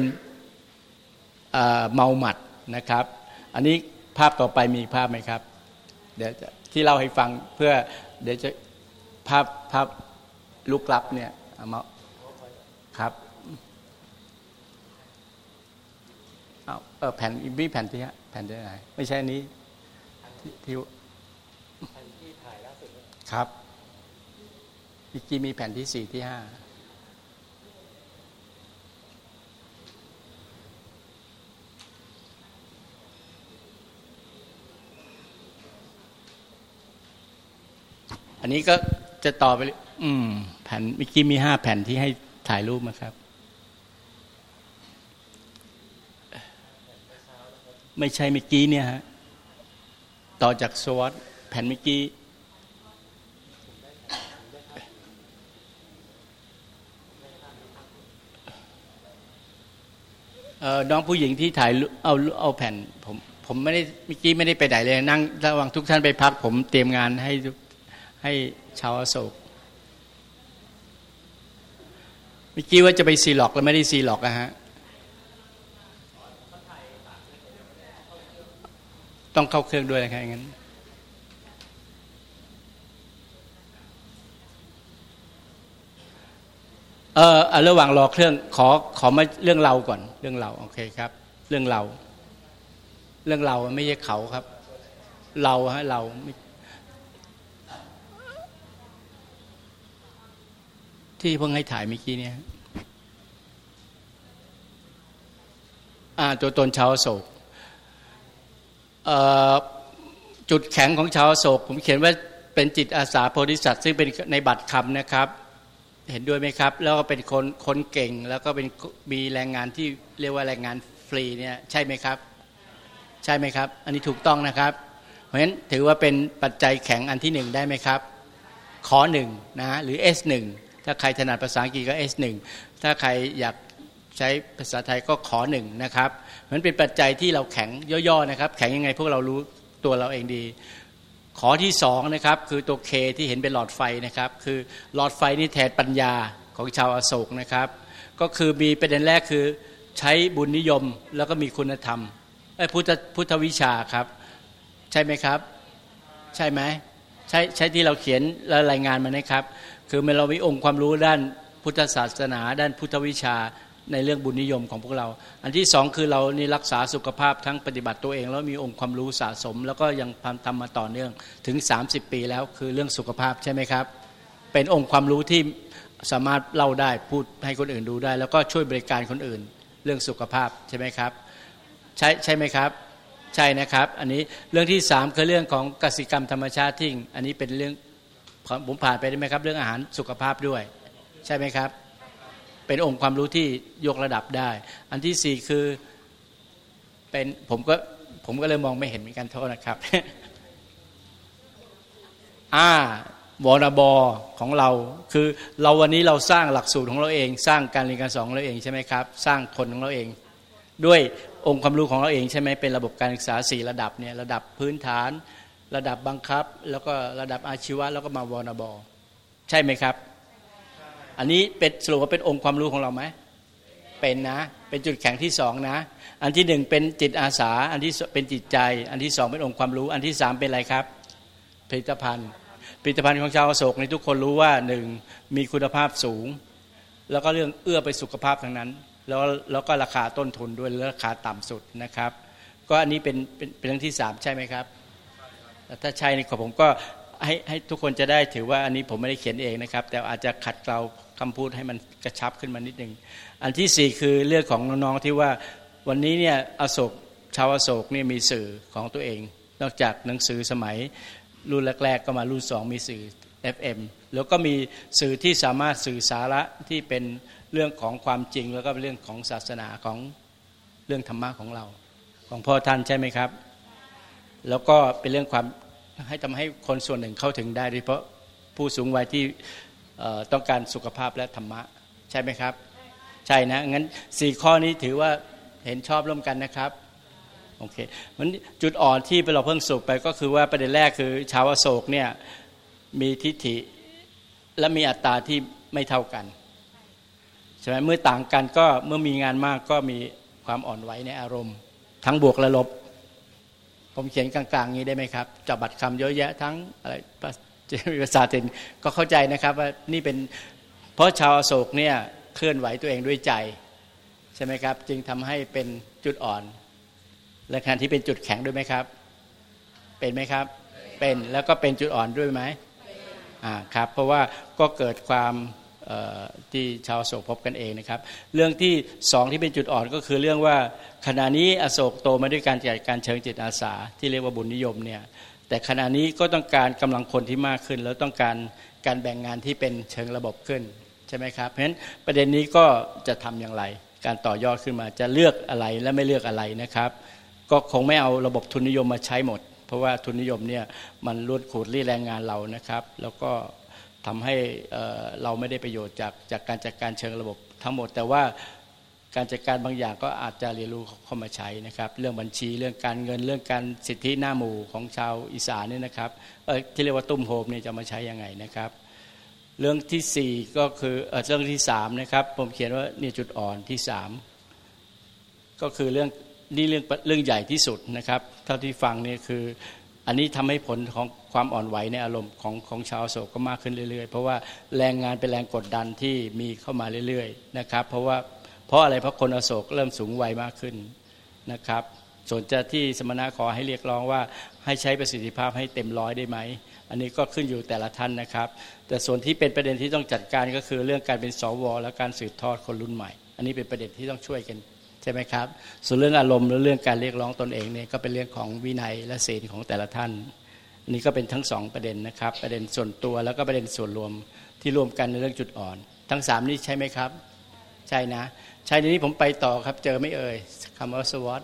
เมาหมัดนะครับ อันนี้ภาพต่อไปมีภาพไหมครับ เดี๋ยวที่เล่าให้ฟังเพื่อเดี๋ยวจะภาพภาพลุกลับเนี่ยมาครับเอแผ่นมีแผ่นที่ฮะแผ่นที่ไหนไม่ใช่นี้ที่ครับมื่อกี้มีแผ่นที่สี่ที่ห้าอันนี้ก็จะต่อไป อืม แผ่นเมื่อกี้มีห้าแผ่นที่ให้ถ่ายรูปมาครับ ไม่ใช่เมื่อกี้เนี่ยฮะต่อจากสวอตแผ่นเมื่อกี้น้องผู้หญิงที่ถ่ายเอาเอาแผ่นผมผมไม่ได้เมื่อกี้ไม่ได้ไปไหนเลย นั่งระหว่างทุกท่านไปพัก ผมเตรียมงานให้ให้ชาวโศกเมื่อกี้ว่าจะไปซีล็อกแล้วไม่ได้ซีล็อกอะฮะ ต้องเข้าเครื่องด้วยนะครับงั้นเออระหว่างรอเครื่องขอขอมาเรื่องเราก่อน เรื่องเราโอเคครับ เรื่องเรา เรื่องเราไม่ใช่เขาครับ เราฮะเราที่เพิ่งให้ถ่ายเมื่อกี้เนี่ย อ่า ตัวตนชาวโศก จุดแข็งของชาวโศก ผมเขียนว่าเป็นจิตอาสาโพธิสัตว์ซึ่งเป็นในบัตรคำนะครับ เห็นด้วยไหมครับ แล้วก็เป็นคนคนเก่ง แล้วก็เป็นมีแรงงานที่เรียกว่าแรงงานฟรีเนี่ยใช่ไหมครับ ใช่ไหมครับ อันนี้ถูกต้องนะครับ เพราะฉะนั้นถือว่าเป็นปัจจัยแข็งอันที่หนึ่งได้ไหมครับขอหนึ่งนะหรือ S1 ถ้าใครถนัดภาษาอังกฤษก็ S1 ถ้าใครอยากใช้ภาษาไทยก็ขอหนึ่งนะครับ มันเป็นปัจจัยที่เราแข็งย่อๆนะครับ แข็งยังไงพวกเรารู้ตัวเราเองดี ขอที่สองนะครับคือตัวเคที่เห็นเป็นหลอดไฟนะครับ คือหลอดไฟนี่แทนปัญญาของชาวอโศกนะครับ ก็คือมีประเด็นแรกคือใช้บุญนิยมแล้วก็มีคุณธรรมพุทธพุทธวิชาครับ ใช่ไหมครับ ใช่ไหมใช่ใช่ที่เราเขียนและรายงานมานะครับ คือเมื่อเรามีองค์ความรู้ด้านพุทธศาสนา ด้านพุทธวิชา ในเรื่องบุญนิยมของพวกเรา อันที่สองคือเรานี่รักษาสุขภาพทั้งปฏิบัติตัวเอง แล้วมีองค์ความรู้สะสม แล้วก็ยังทำมาต่อเนื่องถึง 30 ปีแล้วคือเรื่องสุขภาพใช่ไหมครับ เป็นองค์ความรู้ที่สามารถเล่าได้พูดให้คนอื่นดูได้ แล้วก็ช่วยบริการคนอื่น เรื่องสุขภาพใช่ไหมครับ ใช่ใช่ไหมครับ ใช่นะครับ อันนี้เรื่องที่สามคือเรื่องของกสิกรรมธรรมชาติทิ้งอันนี้เป็นเรื่องผมผ่านไปได้ไหมครับ เรื่องอาหารสุขภาพด้วย ใช่ไหมครับ เป็นองค์ความรู้ที่ยกระดับได้ อันที่สี่คือเป็นผมก็ผมก็เลยมองไม่เห็นเหมือนกันโทษนะครับอ่าวอนบอของเราคือเราวันนี้เราสร้างหลักสูตรของเราเอง สร้างการเรียนการสอนของเราเองใช่ไหมครับ สร้างคนของเราเอง ด้วยองค์ความรู้ของเราเองใช่ไหมเป็นระบบการศึกษาสี่ระดับเนี่ยระดับพื้นฐาน ระดับบังคับ แล้วก็ระดับอาชีวะแล้วก็มาวอนบอใช่ไหมครับ อันนี้เป็นสรุปว่าเป็นองค์ความรู้ของเราไหมเป็นนะ เป็นจุดแข็งที่สองนะ อันที่หนึ่งเป็นจิตอาสา อันที่เป็นจิตใจ อันที่สองเป็นองค์ความรู้ อันที่สามเป็นอะไรครับ ผลิตภัณฑ์ ผลิตภัณฑ์ของชาวโศกในทุกคนรู้ว่าหนึ่งมีคุณภาพสูง แล้วก็เรื่องเอื้อไปสุขภาพทั้งนั้น แล้วแล้วก็ราคาต้นทุนด้วยราคาต่ำสุดนะครับ ก็อันนี้เป็นเป็นเป็นเรื่องที่สามใช่ไหมครับ ถ้าใช่นี่ผมก็ ให้ให้ทุกคนจะได้ถือว่าอันนี้ผมไม่ได้เขียนเองนะครับ แต่อาจจะขัดเกลาคำพูดให้มันกระชับขึ้นมานิดนึงอันที่สี่คือเรื่องของน้องๆที่ว่าวันนี้เนี่ยอโศกชาวอโศกนี่มีสื่อของตัวเอง นอกจากหนังสือสมัยรุ่นแรก ๆ ก็มารุ่นสองมีสื่อ FM แล้วก็มีสื่อที่สามารถสื่อสาระที่เป็นเรื่องของความจริง แล้วก็เป็นเรื่องของศาสนาของเรื่องธรรมะของเรา ของพ่อท่านใช่ไหมครับ แล้วก็เป็นเรื่องความ ให้ทำให้คนส่วนหนึ่งเข้าถึงได้โดยเฉพาะผู้สูงวัยที่ต้องการสุขภาพและธรรมะ ใช่ไหมครับ ใช่นะงั้นสี่ข้อนี้ถือว่าเห็นชอบร่วมกันนะครับโอเคมันจุดอ่อนที่เราเพิ่งสุกไปก็คือว่าประเด็นแรกคือ ชาวโศกเนี่ยมีทิฏฐิและมีอัตราที่ไม่เท่ากันใช่ไหมเมื่อต่างกันก็เมื่อมีงานมากก็มีความอ่อนไหวในอารมณ์ ทั้งบวกและลบ ผมเขียนกลางๆนี้ได้ไหมครับจับบัตรคำเยอะแยะทั้งอะไรภาษาเทนก็เข้าใจนะครับว่านี่เป็นเพราะชาวโศกเนี่ยเคลื่อนไหวตัวเองด้วยใจใช่ไหมครับ จึงทำให้เป็นจุดอ่อน และขณะที่เป็นจุดแข็งด้วยไหมครับ เป็นไหมครับ เป็นแล้วก็เป็นจุดอ่อนด้วยไหมอ่าครับเพราะว่าก็เกิดความที่ชาวโศกพบกันเองนะครับ เรื่องที่สองที่เป็นจุดอ่อนก็คือเรื่องว่า ขณะนี้อโศกโตมาด้วยการจัดการเชิงจิตอาสา ที่เรียกว่าบุญนิยมเนี่ยแต่ขณะนี้ก็ต้องการกำลังคนที่มากขึ้น แล้วต้องการการแบ่งงานที่เป็นเชิงระบบขึ้นใช่ไหมครับ เพราะฉะนั้นประเด็นนี้ก็จะทำอย่างไร การต่อยอดขึ้นมาจะเลือกอะไรและไม่เลือกอะไรนะครับ ก็คงไม่เอาระบบทุนนิยมมาใช้หมด เพราะว่าทุนนิยมเนี่ยมันลดขูดรีแรงงานเรานะครับ แล้วก็ทำให้เราไม่ได้ประโยชน์จากจากการจัดการเชิงระบบทั้งหมด แต่ว่า การจัดการบางอย่างก็อาจจะเรียนรู้เข้ามาใช้นะครับ เรื่องบัญชีเรื่องการเงินเรื่องการสิทธิหน้าหมู่ของชาวอีสานนี่นะครับที่เรียกว่าตุ้มโฮมเนี่ยจะมาใช้ยังไงนะครับ เรื่องที่สี่ก็คือเรื่องที่สามนะครับผมเขียนว่านี่จุดอ่อนที่สามก็คือเรื่องนี่เรื่องเรื่องใหญ่ที่สุดนะครับ เท่าที่ฟังเนี่ยคืออันนี้ทำให้ผลของความอ่อนไหวในอารมณ์ของของชาวโศกก็มากขึ้นเรื่อยๆ เพราะว่าแรงงานเป็นแรงกดดันที่มีเข้ามาเรื่อยๆนะครับ เพราะว่า เพราะอะไรเพราะคนอโศกเริ่มสูงวัยมากขึ้นนะครับ ส่วนจะที่สมณะขอให้เรียกร้องว่าให้ใช้ประสิทธิภาพให้เต็มร้อยได้ไหม อันนี้ก็ขึ้นอยู่แต่ละท่านนะครับ แต่ส่วนที่เป็นประเด็นที่ต้องจัดการก็คือเรื่องการเป็นสวและการสืบทอดคนรุ่นใหม่ อันนี้เป็นประเด็นที่ต้องช่วยกันใช่ไหมครับ ส่วนเรื่องอารมณ์และเรื่องการเรียกร้องตนเองเนี่ยก็เป็นเรื่องของวินัยและศีลของแต่ละท่านนี่ก็เป็นทั้งสองประเด็นนะครับ ประเด็นส่วนตัวแล้วก็ประเด็นส่วนรวมที่รวมกันในเรื่องจุดอ่อน ทั้งสามนี้ใช่ไหมครับ ใช่นะ ใช่ในนี้ผมไปต่อครับ เจอไม่เอ่ยคำว่าสวอต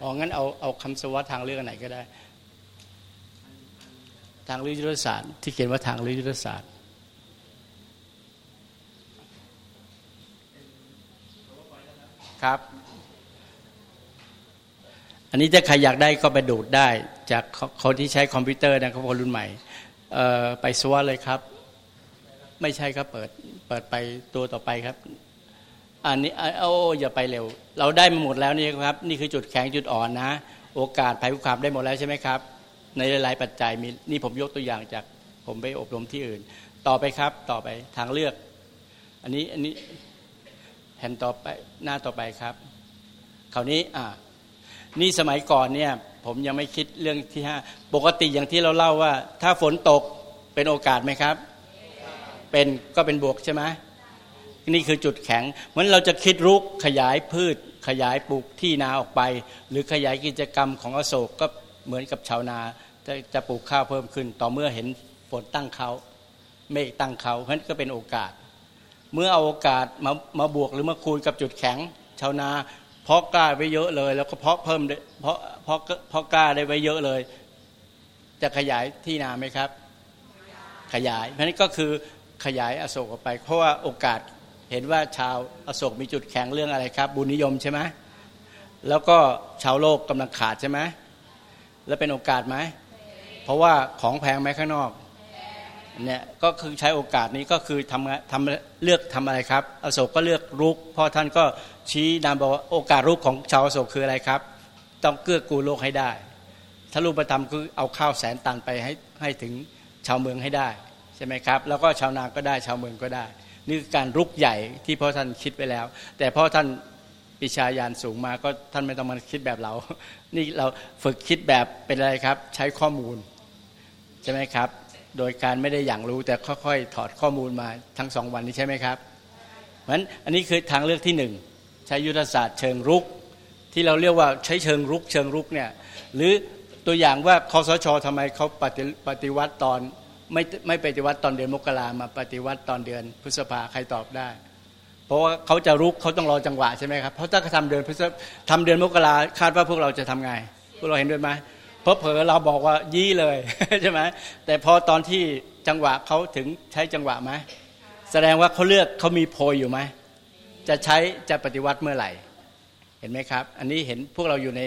อ๋องั้นเอาเอาคำสวัสดทางเรื่องไหนก็ได้ ทางเรื่องยุทธศาสตร์ที่เขียนว่าทางเรื่องยุทธศาสตร์ครับ อันนี้ถ้าใครอยากได้ก็ไปดูดได้ จากคนที่ใช้คอมพิวเตอร์นะครับคนรุ่นใหม่ ไปสวอเลยครับ ไม่ใช่ครับเปิดเปิดไปตัวต่อไปครับ อันนี้โอ้อย่าไปเร็ว เราได้มาหมดแล้วนี่ครับ นี่คือจุดแข็งจุดอ่อนนะ โอกาสภัยคุกคามได้หมดแล้วใช่ไหมครับ ในหลาย ๆ ปัจจัยมีนี่ผมยกตัวอย่างจากผมไปอบรมที่อื่น ต่อไปครับ ต่อไปทางเลือก อันนี้อันนี้แผ่นต่อไปหน้าต่อไปครับคราวนี้อ่านี่สมัยก่อนเนี่ย ผมยังไม่คิดเรื่องที่ห้าปกติอย่างที่เราเล่าว่า ถ้าฝนตกเป็นโอกาสไหมครับ เป็นก็เป็นบวกใช่ไหมนี่คือจุดแข็งเหมือนเราจะคิดรุกขยายพืช ขยายปลูกที่นาออกไป หรือขยายกิจกรรมของอโศกก็เหมือนกับชาวนาจะจะปลูกข้าวเพิ่มขึ้น ต่อเมื่อเห็นฝนตั้งเขาเมฆตั้งเขาเพราะนั้นก็เป็นโอกาส เมื่อเอาโอกาสมามาบวกหรือมาคูณกับจุดแข็ง ชาวนา เพาะกล้าไว้เยอะเลย แล้วก็เพาะเพิ่มเพาะเพาะเพาะกล้าได้ไว้เยอะเลย จะขยายที่นาไหมครับ ขยายเพราะนั้นก็คือขยายอโศกออกไป เพราะว่าโอกาสเห็นว่าชาวอโศกมีจุดแข็งเรื่องอะไรครับ บุญนิยมใช่ไหมแล้วก็ชาวโลกกำลังขาดใช่ไหมแล้วเป็นโอกาสไหมเพราะว่าของแพงไหมข้างนอก เนี่ยก็คือใช้โอกาสนี้ก็คือทำทำเลือกทำอะไรครับ อโศกก็เลือกรุกพ่อท่านก็ชี้นำบอกว่าโอกาสรุกของชาวอโศกคืออะไรครับ ต้องเกื้อกูลโลกให้ได้ถ้ารูปธรรมคือเอาข้าวแสนตันไปให้ให้ถึงชาวเมืองให้ได้ใช่ไหมครับ แล้วก็ชาวนาก็ได้ชาวเมืองก็ได้ นี่คือการรุกใหญ่ที่พ่อท่านคิดไว้แล้ว แต่พ่อท่านปิชายานสูงมาก็ท่านไม่ต้องมาคิดแบบเรา นี่เราฝึกคิดแบบเป็นอะไรครับ ใช้ข้อมูลใช่ไหมครับ โดยการไม่ได้อย่างรู้แต่ค่อยๆ ถอดข้อมูลมาทั้งสองวันนี้ใช่ไหมครับเพราะฉะนั้นอันนี้คือทางเลือกที่หนึ่งใช้ยุทธศาสตร์เชิงรุก ที่เราเรียกว่าใช้เชิงรุก เชิงรุกเนี่ยหรือตัวอย่างว่าคอสชทำไมเขาปฏิปฏิวัติตอนไม่ไม่ปฏิวัติตอนเดือนมกรามาปฏิวัติตอนเดือนพฤษภาใครตอบได้ เพราะว่าเขาจะรุกเขาต้องรอจังหวะใช่ไหมครับเพราะถ้าทำเดือนพฤษทำเดือนมกราคาดว่าพวกเราจะทำไง พวกเราเห็นด้วยไหม เพราะเผลอเราบอกว่ายี่เลยใช่ไหมแต่พอตอนที่จังหวะเขาถึงใช้จังหวะไหมแสดงว่าเขาเลือกเขามีโพยอยู่ไหมจะใช้จะปฏิวัติเมื่อไหร่ เห็นไหมครับ อันนี้เห็นพวกเราอยู่ใน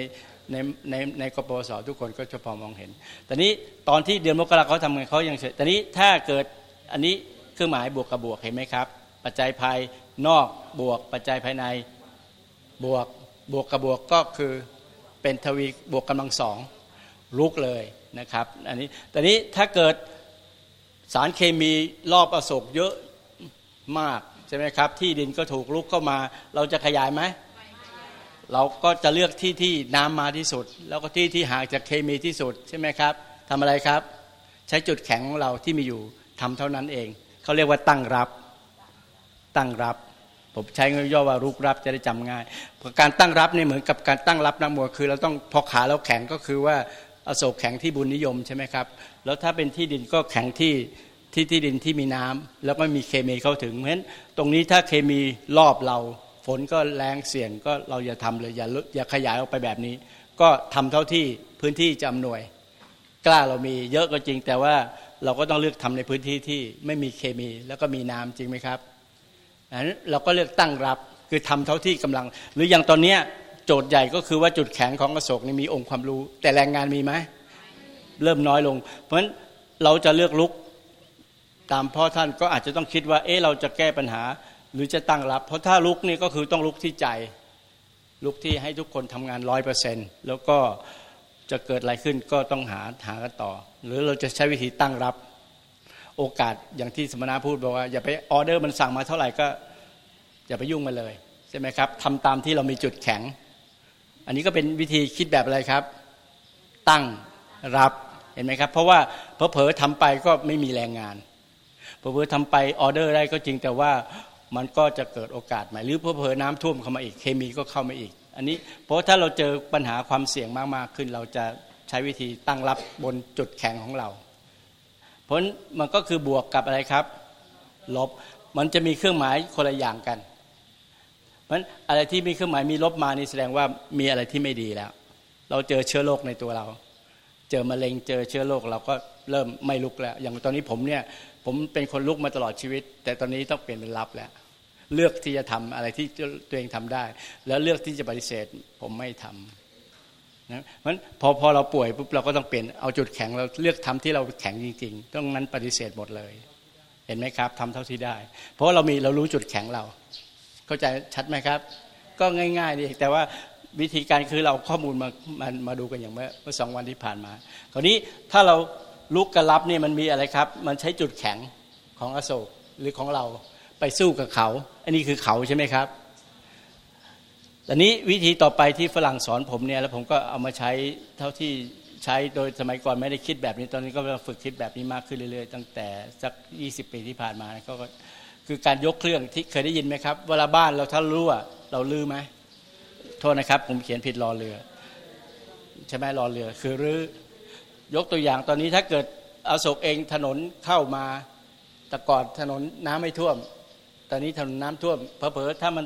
ในในในกปสทุกคนก็จะพอมองเห็นแต่นี้ตอนที่เดือนมกราเขาทำงานเขายังเฉยแต่นี้ถ้าเกิดอันนี้เครื่องหมายบวกกับบวกเห็นไหมครับ ปัจจัยภายนอกบวก ปัจจัยภายในบวกบวกกับบวกก็คือเป็นทวีบวกกำลังสอง ลุกเลยนะครับอันนี้แต่นี้ถ้าเกิดสารเคมีรอบอโศกเยอะมากใช่ไหมครับ ที่ดินก็ถูกลุกเข้ามา เราจะขยายไหมเราก็จะเลือกที่ที่น้ำมาที่สุด แล้วก็ที่ที่ห่างจากเคมีที่สุดใช่ไหมครับทำอะไรครับ ใช้จุดแข็งของเราที่มีอยู่ทำเท่านั้นเองเขาเรียกว่าตั้งรับ ตั้งรับ ผมใช้เงย่อว่ารุกรับจะได้จำง่ายการตั้งรับนี่เหมือนกับการตั้งรับนักมวยคือ เราต้องพอขาเราแข็งก็คือว่า อโศกแข็งที่บุญนิยมใช่ไหมครับ แล้วถ้าเป็นที่ดินก็แข็งที่ที่ที่ดินที่มีน้ำแล้วก็มีเคมีเข้าถึงเพราะฉะนั้นตรงนี้ถ้าเคมีรอบเรา ฝนก็แรงเสี่ยงก็เราอย่าทำเลยอย่าอย่าขยายออกไปแบบนี้ ก็ทำเท่าที่พื้นที่จะอำนวย กล้าเรามีเยอะก็จริง แต่ว่าเราก็ต้องเลือกทำในพื้นที่ที่ไม่มีเคมีแล้วก็มีน้ำจริงไหมครับนั้นเราก็เลือกตั้งรับคือทำเท่าที่กำลัง หรืออย่างตอนเนี้ย โจทย์ใหญ่ก็คือว่าจุดแข็งของกระโศกนี่มีองค์ความรู้ แต่แรงงานมีไหมเริ่มน้อยลง เพราะฉะนั้นเราจะเลือกลุกตามพ่อท่านก็อาจจะต้องคิดว่า เอ๊ะเราจะแก้ปัญหา หรือจะตั้งรับ เพราะถ้าลุกนี่ก็คือต้องลุกที่ใจ ลุกที่ให้ทุกคนทำงานร้อยเปอร์เซ็นต์แล้วก็จะเกิดอะไรขึ้นก็ต้องหาหากันต่อ หรือเราจะใช้วิธีตั้งรับ โอกาสอย่างที่สมณะพูดบอกว่าอย่าไปออเดอร์มันสั่งมาเท่าไหร่ก็อย่าไปยุ่งมาเลยใช่ไหมครับทำตามที่เรามีจุดแข็ง อันนี้ก็เป็นวิธีคิดแบบอะไรครับ ตั้งรับเห็นไหมครับ เพราะว่าเพอๆทำไปก็ไม่มีแรงงานเพอๆทำไปออเดอร์ได้ก็จริงแต่ว่ามันก็จะเกิดโอกาสใหม่ หรือเพอเพอน้ำท่วมเข้ามาอีกเคมีก็เข้ามาอีก อันนี้เพราะถ้าเราเจอปัญหาความเสี่ยงมากๆขึ้น เราจะใช้วิธีตั้งรับบนจุดแข็งของเราเพราะมันก็คือบวกกับอะไรครับ ลบมันจะมีเครื่องหมายคนละอย่างกัน เพราะอะไรที่มีเครื่องหมายมีลบมานี่แสดงว่ามีอะไรที่ไม่ดีแล้ว เราเจอเชื้อโรคในตัวเรา เจอมะเร็งเจอเชื้อโรคเราก็เริ่มไม่ลุกแล้ว อย่างตอนนี้ผมเนี่ยผมเป็นคนลุกมาตลอดชีวิต แต่ตอนนี้ต้องเปลี่ยนเป็นรับแล้ว เลือกที่จะทำอะไรที่ตัวเองทำได้ แล้วเลือกที่จะปฏิเสธ ผมไม่ทำนะเพราะพอพอเราป่วยปุ๊บเราก็ต้องเปลี่ยนเอาจุดแข็งเราเลือกทำที่เราแข็งจริงๆต้องนั้นปฏิเสธหมดเลย เห็นไหมครับทำเท่าที่ได้ เพราะเรามีเรารู้จุดแข็งเรา เข้าใจชัดไหมครับ ก็ง่ายๆดีแต่ว่าวิธีการคือเราข้อมูลมามามาดูกันอย่างเมื่อเมื่อสองวันที่ผ่านมา คราวนี้ถ้าเราลุกกระลับนี่มันมีอะไรครับ มันใช้จุดแข็งของอโศกหรือของเราไปสู้กับเขา อันนี้คือเขาใช่ไหมครับแต่นี้วิธีต่อไปที่ฝรั่งสอนผมเนี่ยแล้วผมก็เอามาใช้เท่าที่ใช้โดยสมัยก่อนไม่ได้คิดแบบนี้ตอนนี้ก็ฝึกคิดแบบนี้มากขึ้นเรื่อยๆ ตั้งแต่สักยี่สิบปีที่ผ่านมาก็ คือการยกเครื่องที่เคยได้ยินไหมครับ เวลาบ้านเราถ้ารู้ว่าเราลือไหมโทษนะครับ ผมเขียนผิดรอเรือ ใช่ไหมรอเรือ คือรื้อยกตัวอย่างตอนนี้ถ้าเกิดเอาศกเองถนนเข้ามาแต่ก่อนถนนน้ำไม่ท่วม ตอนนี้ถนนน้ำท่วมเพอเพอถ้ามัน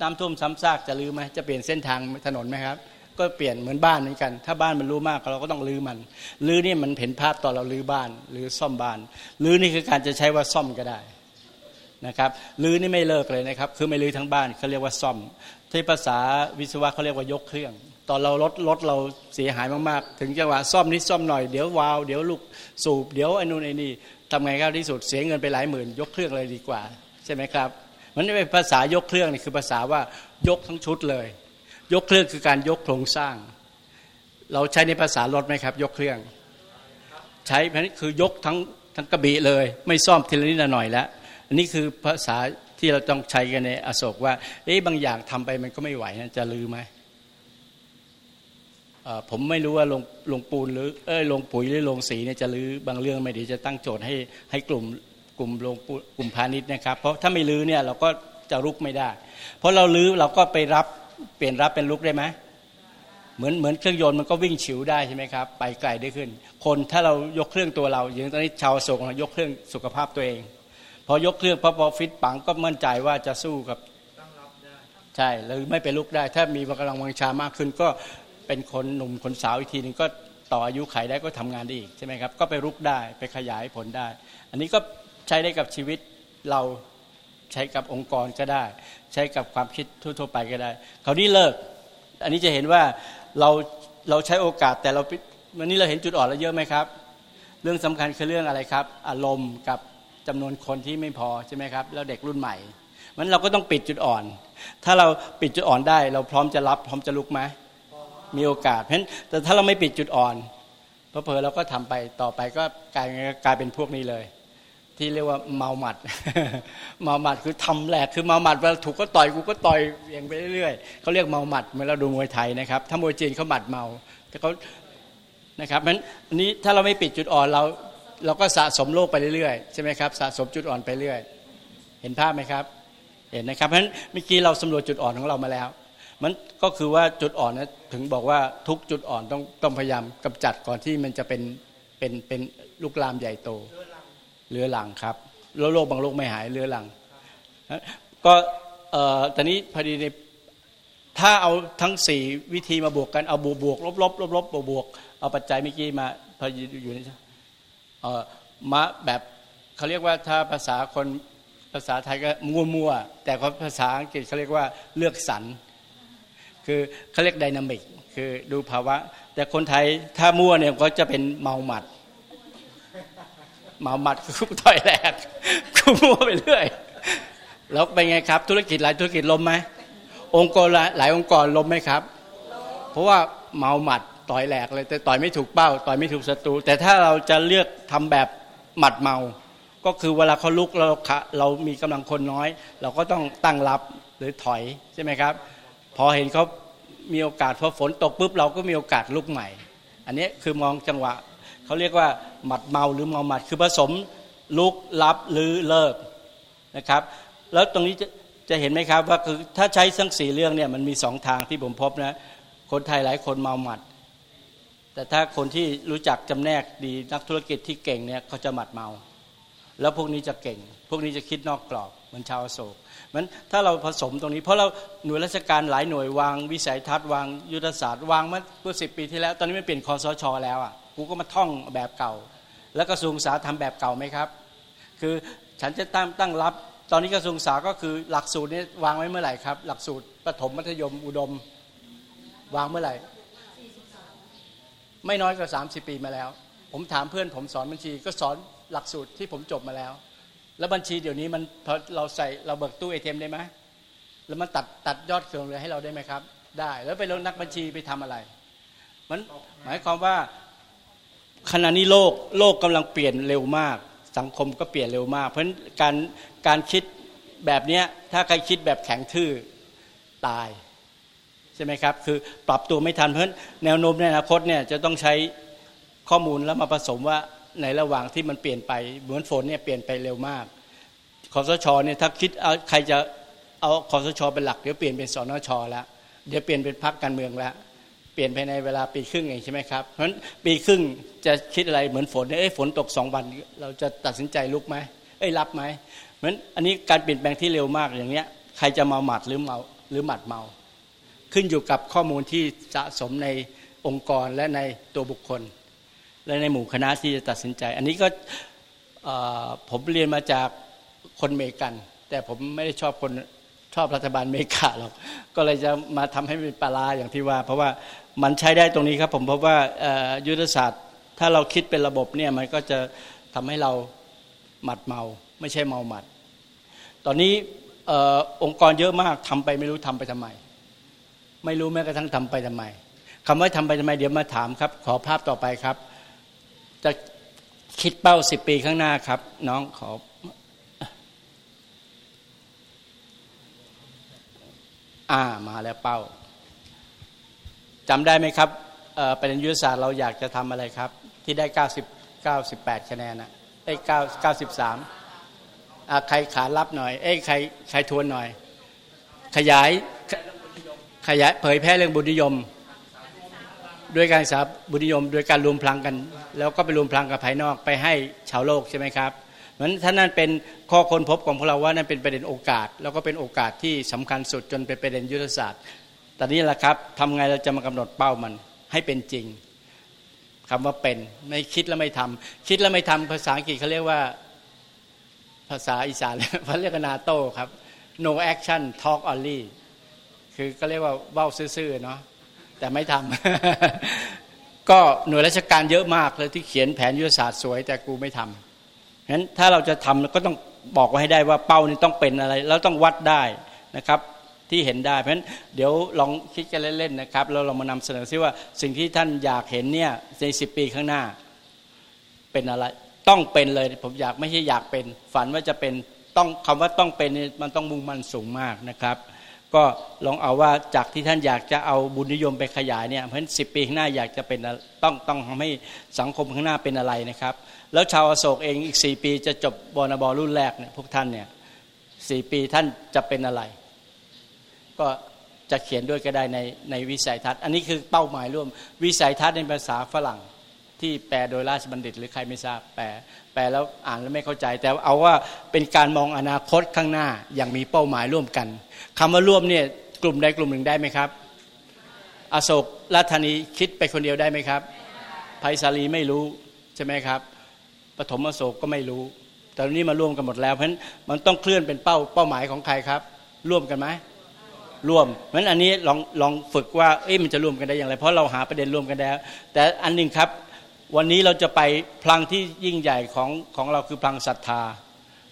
น้ำท่วมซ้ำซากจะลื้อไหมจะเปลี่ยนเส้นทางถนนไหมครับ ก็เปลี่ยนเหมือนบ้านเหมือนกัน ถ้าบ้านมันรู้มากเราก็ต้องลื้อมันลื้อนี่มันเห็นภาพตอนเราลื้อบ้านหรือซ่อมบ้านลื้อนี่คือการจะใช้ว่าซ่อมก็ได้ นะครับลื้อนี่ไม่เลิกเลยนะครับ คือไม่ลื้อทั้งบ้านเขาเรียกว่าซ่อม ที่ภาษาวิศวะเขาเรียกว่ายกเครื่อง ตอนเรารถรถเราเสียหายมากๆ ถึงจังหวะซ่อมนิดซ่อมหน่อยเดี๋ยววาวเดี๋ยวลูกสูบเดี๋ยวไอ้นู่นไอ้นี่ทำไงครับที่สุดเสียเงินไปหลายหมื่น ยกเครื่องเลยดีกว่า ใช่ไหมครับ มันเป็นภาษายกเครื่องนี่คือภาษาว่ายกทั้งชุดเลย ยกเครื่องคือการยกโครงสร้าง เราใช้ในภาษารถไหมครับ ยกเครื่อง ใช้เพราะนี้คือยกทั้งทั้งกระบี่เลย ไม่ซ่อมทีละนิดหน่อยแล้ว อันนี้คือภาษาที่เราต้องใช้กันในอโศกว่าเอ๊ะบางอย่างทำไปมันก็ไม่ไหวนะจะลือไหมผมไม่รู้ว่าลงลงปูนหรือเออลงปุ๋ยหรือลงสีเนี่ยจะลื้อบางเรื่องไม่ดีจะตั้งโจทย์ให้ให้กลุ่มกลุ่มลงกลุ่มพาณิชย์นะครับ เพราะถ้าไม่ลื้อเนี่ยเราก็จะลุกไม่ได้ เพราะเราลื้อเราก็ไปรับเปลี่ยนรับเป็นลุกได้ไหมเหมือนเหมือนเครื่องยนต์มันก็วิ่งฉิวได้ใช่ไหมครับ ไปไกลได้ขึ้น คนถ้าเรายกเครื่องตัวเราอย่างตอนนี้ชาวโศกเรายกเครื่องสุขภาพตัวเอง พอยกเครื่องพอพอฟิตปังก็มั่นใจว่าจะสู้กับใช่หรือไม่ไปลุกได้ ถ้ามีกำลังวังชามากขึ้น ก็เป็นคนหนุ่มคนสาวอีกทีหนึ่งก็ต่ออายุไขได้ก็ทำงานได้อีกใช่ไหมครับก็ไปรุกได้ไปขยายผลได้ อันนี้ก็ใช้ได้กับชีวิตเราใช้กับองค์กรก็ได้ ใช้กับความคิดทั่วๆไปก็ได้คราวนี้เลิก อันนี้จะเห็นว่าเราเราใช้โอกาสแต่เราวันนี้เราเห็นจุดอ่อนเราเยอะไหมครับ เรื่องสำคัญคือเรื่องอะไรครับ อารมณ์กับ จำนวนคนที่ไม่พอใช่ไหมครับ แล้วเด็กรุ่นใหม่มันเราก็ต้องปิดจุดอ่อน ถ้าเราปิดจุดอ่อนได้ เราพร้อมจะรับพร้อมจะลุกไหมมีโอกาส เพราะฉะนั้นแต่ถ้าเราไม่ปิดจุดอ่อนเพอเพอเราก็ทำไปต่อไปก็กลายกลายเป็นพวกนี้เลย ที่เรียกว่าเมาหมัด เมาหมัดคือทำแหลกคือเมาหมัดเวลาถูกก็ต่อยกูก็ต่อยอย่างไปเรื่อยๆเขาเรียกเมาหมัดเมื่อเราดูมวยไทยนะครับ ถ้ามวยจีนเขาหมัดเมาแต่เขานะครับเพราะฉะนั้นนี้ถ้าเราไม่ปิดจุดอ่อนเรา เราก็สะสมโรคไปเรื่อยๆใช่ไหมครับสะสมจุดอ่อนไปเรื่อย เห็นภาพไหมครับ เห็นนะครับเพราะฉะนั้นเมื่อกี้เราสำรวจจุดอ่อนของเรามาแล้ว มันก็คือว่าจุดอ่อนนะถึงบอกว่าทุกจุดอ่อนต้องต้องพยายามกำจัดก่อนที่มันจะเป็นเป็นเป็นลุกลามใหญ่โตเรือหลังครับแล้วโรคบางโรคไม่หายเรือหลังก็เอ่อตอนนี้พอดีในถ้าเอาทั้งสี่วิธีมาบวกกันเอาบวกบวกลบลบลบลบบวกบวกเอาปัจจัยเมื่อกี้มาพออยู่ใน เออมาแบบเขาเรียกว่าถ้าภาษาคนภาษาไทยก็มัวมัวแต่ภาษาอังกฤษเขาเรียกว่าเลือกสรรคือเขาเรียกไดนามิกคือดูภาวะ แต่คนไทยถ้ามั่วเนี่ยก็จะเป็นเมาหมัด เมาหมัดคือต่อยแหลกคูมั่วไปเรื่อยแล้วเป็นไงครับ ธุรกิจหลายธุรกิจล้มไหมองค์กรหลายองค์กรล้มไหมครับ เพราะว่าเมาหมัด ต่อยแหลกเลยแต่ต่อยไม่ถูกเป้า ต่อยไม่ถูกศัตรู แต่ถ้าเราจะเลือกทำแบบหมัดเมา ก็คือเวลาเขาลุกเราเรามีกำลังคนน้อย เราก็ต้องตั้งรับหรือถอยใช่ไหมครับ พอเห็นเขามีโอกาสพอฝนตกปุ๊บเราก็มีโอกาสลุกใหม่ อันนี้คือมองจังหวะเขาเรียกว่าหมัดเมาหรือเมาหมัดคือผสมลุกรับหรือเลิกนะครับ แล้วตรงนี้จะจะเห็นไหมครับว่าคือถ้าใช้ทั้งสี่เรื่องเนี่ยมันมีสองทางที่ผมพบนะคนไทยหลายคนเมาหมัด แต่ถ้าคนที่รู้จักจำแนกดีนักธุรกิจที่เก่งเนี่ยเขาจะหมัดเมา แล้วพวกนี้จะเก่ง พวกนี้จะคิดนอกกรอบเหมือนชาวโศกมันถ้าเราผสมตรงนี้ เพราะเราหน่วยราชการหลายหน่วยวางวิสัยทัศน์วางยุทธศาสตร์วางมาเมื่อสิปีที่แล้ว ตอนนี้มันเปลี่ยนคอสชแล้วอะกูก็มาท่องแบบเก่า แล้วกระทรวงสาธารณแบบเก่าไหมครับ คือฉันจะตั้งตั้งรับ ตอนนี้กระทรวงสาก็คือหลักสูตรนี้วางไว้เมื่อไหร่ครับ หลักสูตรประถมมัธยมอุดม วางเมื่อไหร่ ไม่น้อยกว่าสามสิบปีมาแล้ว ผมถามเพื่อนผมสอนบัญชี ก็สอนหลักสูตรที่ผมจบมาแล้ว แล้วบัญชีเดี๋ยวนี้มันพอเราใส่เราเบิกตู้เอทีเอ็มได้ไหมแล้วมันตัดตัดยอดเครื่องเลยให้เราได้ไหมครับ ได้แล้วไปลงนักบัญชีไปทำอะไร มันหมายความว่าขณะนี้โลกโลกกำลังเปลี่ยนเร็วมาก สังคมก็เปลี่ยนเร็วมาก เพราะฉะนั้นการการคิดแบบนี้ถ้าใครคิดแบบแข็งทื่อตาย ช่ไหมครับคือปรับตัวไม่ทันเพราะแนวโน้มในอนาคตเนี่ยจะต้องใช้ข้อมูลแล้วมาผสมว่าในระหว่างที่มันเปลี่ยนไปเหมือนฝนเนี่ยเปลี่ยนไปเร็วมากคอสชเนี่ยถ้าคิดเอาใครจะเอาคอสชเป็นหลักเดี๋ยวเปลี่ยนเป็นสนชแล้วเดี๋ยวเปลี่ยนเป็นพรรคการเมืองแล้วเปลี่ยนภายในเวลาปีครึ่งเองใช่ไหมครับเพราะฉะนั้นปีครึ่งจะคิดอะไรเหมือนฝนเอ้ฝนตกสองวันเราจะตัดสินใจลุกไหมเอ้ยรับไหมเพราะฉะนั้นอันนี้การเปลี่ยนแปลงที่เร็วมากอย่างเนี้ยใครจะมาหมัดหรือเมาหรือหมัดเมา ขึ้นอยู่กับข้อมูลที่สะสมในองค์กรและในตัวบุคคล และในหมู่คณะที่จะตัดสินใจ อันนี้ก็ผมเรียนมาจากคนเมกัน แต่ผมไม่ได้ชอบคนชอบรัฐบาลเมกาหรอกก็เลยจะมาทำให้เป็นปลาอย่างที่ว่า เพราะว่ามันใช้ได้ตรงนี้ครับ ผมเพราะว่ายุทธศาสตร์ถ้าเราคิดเป็นระบบเนี่ยมันก็จะทำให้เราหมัดเมา ไม่ใช่เมาหมัด ตอนนี้องค์กรเยอะมากทำไปไม่รู้ทำไปทำไม ไม่รู้แม้กระทั่งทำไปทำไมคำว่าทำไปทำไม เดี๋ยวมาถามครับ ขอภาพต่อไปครับ จะคิดเป้าสิบปีข้างหน้าครับ น้องขออ่ามาแล้วเป้าจำได้ไหมครับประเด็นยุทธศาสตร์เราอยากจะทำอะไรครับ ที่ได้90 98คะแนนนะไอ้9 93ใครขารับหน่อย เอ้ใครใครทวนหน่อย ขยาย ขยายเผยแพร่เรื่องบุญนิยม ด้วยการศึกษาบุญนิยม โดยการรวมพลังกัน แล้วก็ไปรวมพลังกับภายนอกไปให้ชาวโลกใช่ไหมครับเพราะนั้นถ้านั่นเป็นข้อค้นพบของพวกเราว่านั่นเป็นประเด็นโอกาส แล้วก็เป็นโอกาสที่สำคัญสุดจนเป็นประเด็นยุทธศาสตร์ตอนนี้แหละครับทำไงเราจะมากำหนดเป้ามันให้เป็นจริงคำว่าเป็นไม่คิดแล้วไม่ทำคิดแล้วไม่ทำภาษาอังกฤษเขาเรียกว่าภาษาอีสานเขาเรียกนาโต้ครับ no action talk only คือก็เรียกว่าเว้าซื่อๆเนาะแต่ไม่ทำก็หน่วยราชการเยอะมากเลยที่เขียนแผนยุทธศาสตร์สวย แต่กูไม่ทำงั้นถ้าเราจะทำก็ต้องบอกไว้ให้ได้ว่าเป้านี้ต้องเป็นอะไร แล้วต้องวัดได้นะครับที่เห็นได้ เพราะฉะนั้นเดี๋ยวลองคิดกันเล่นๆนะครับแล้วเรามานำเสนอซิว่าสิ่งที่ท่านอยากเห็นเนี่ยในสิปีข้างหน้าเป็นอะไร ต้องเป็นเลยผมอยากไม่ใช่อยากเป็น ฝันว่าจะเป็นต้องคำว่าต้องเป็นมันต้องมุ่งมั่นสูงมากนะครับ ก็ลองเอาว่าจากที่ท่านอยากจะเอาบุญนิยมไปขยายเนี่ยเพราะฉะนั้นสิปีข้างหน้าอยากจะเป็นต้องต้องทำให้สังคมข้างหน้าเป็นอะไรนะครับ แล้วชาวอโศกเองอีกสี่ปีจะจบบอนบอรุ่นแรกเนี่ยพวกท่านเนี่ยสี่ปีท่านจะเป็นอะไร ก็จะเขียนด้วยก็ได้ในในวิสัยทัศน์ อันนี้คือเป้าหมายร่วม วิสัยทัศน์ในภาษาฝรั่งที่แปลโดยราชบัณฑิต หรือใครไม่ทราบแปล แปลแล้วอ่านแล้วไม่เข้าใจ แต่เอาว่าเป็นการมองอนาคตข้างหน้าอย่างมีเป้าหมายร่วมกันคำว่าร่วมเนี่ยกลุ่มใดกลุ่มหนึ่งได้ไหมครับ อโศกรัฐานีคิดไปคนเดียวได้ไหมครับภัยสาลีไม่รู้ใช่ไหมครับปฐมอโศกก็ไม่รู้ แต่นี้มาร่วมกันหมดแล้วเพราะฉะนั้นมันต้องเคลื่อนเป็นเป้าเป้าหมายของใครครับ ร่วมกันไหมร่วมเพราะฉะนั้นอันนี้ลองลองฝึกว่าเอ๊ะมันจะร่วมกันได้อย่างไร เพราะเราหาประเด็นร่วมกันแล้ว แต่อันหนึ่งครับ วันนี้เราจะไปพลังที่ยิ่งใหญ่ของของเราคือพลังศรัทธา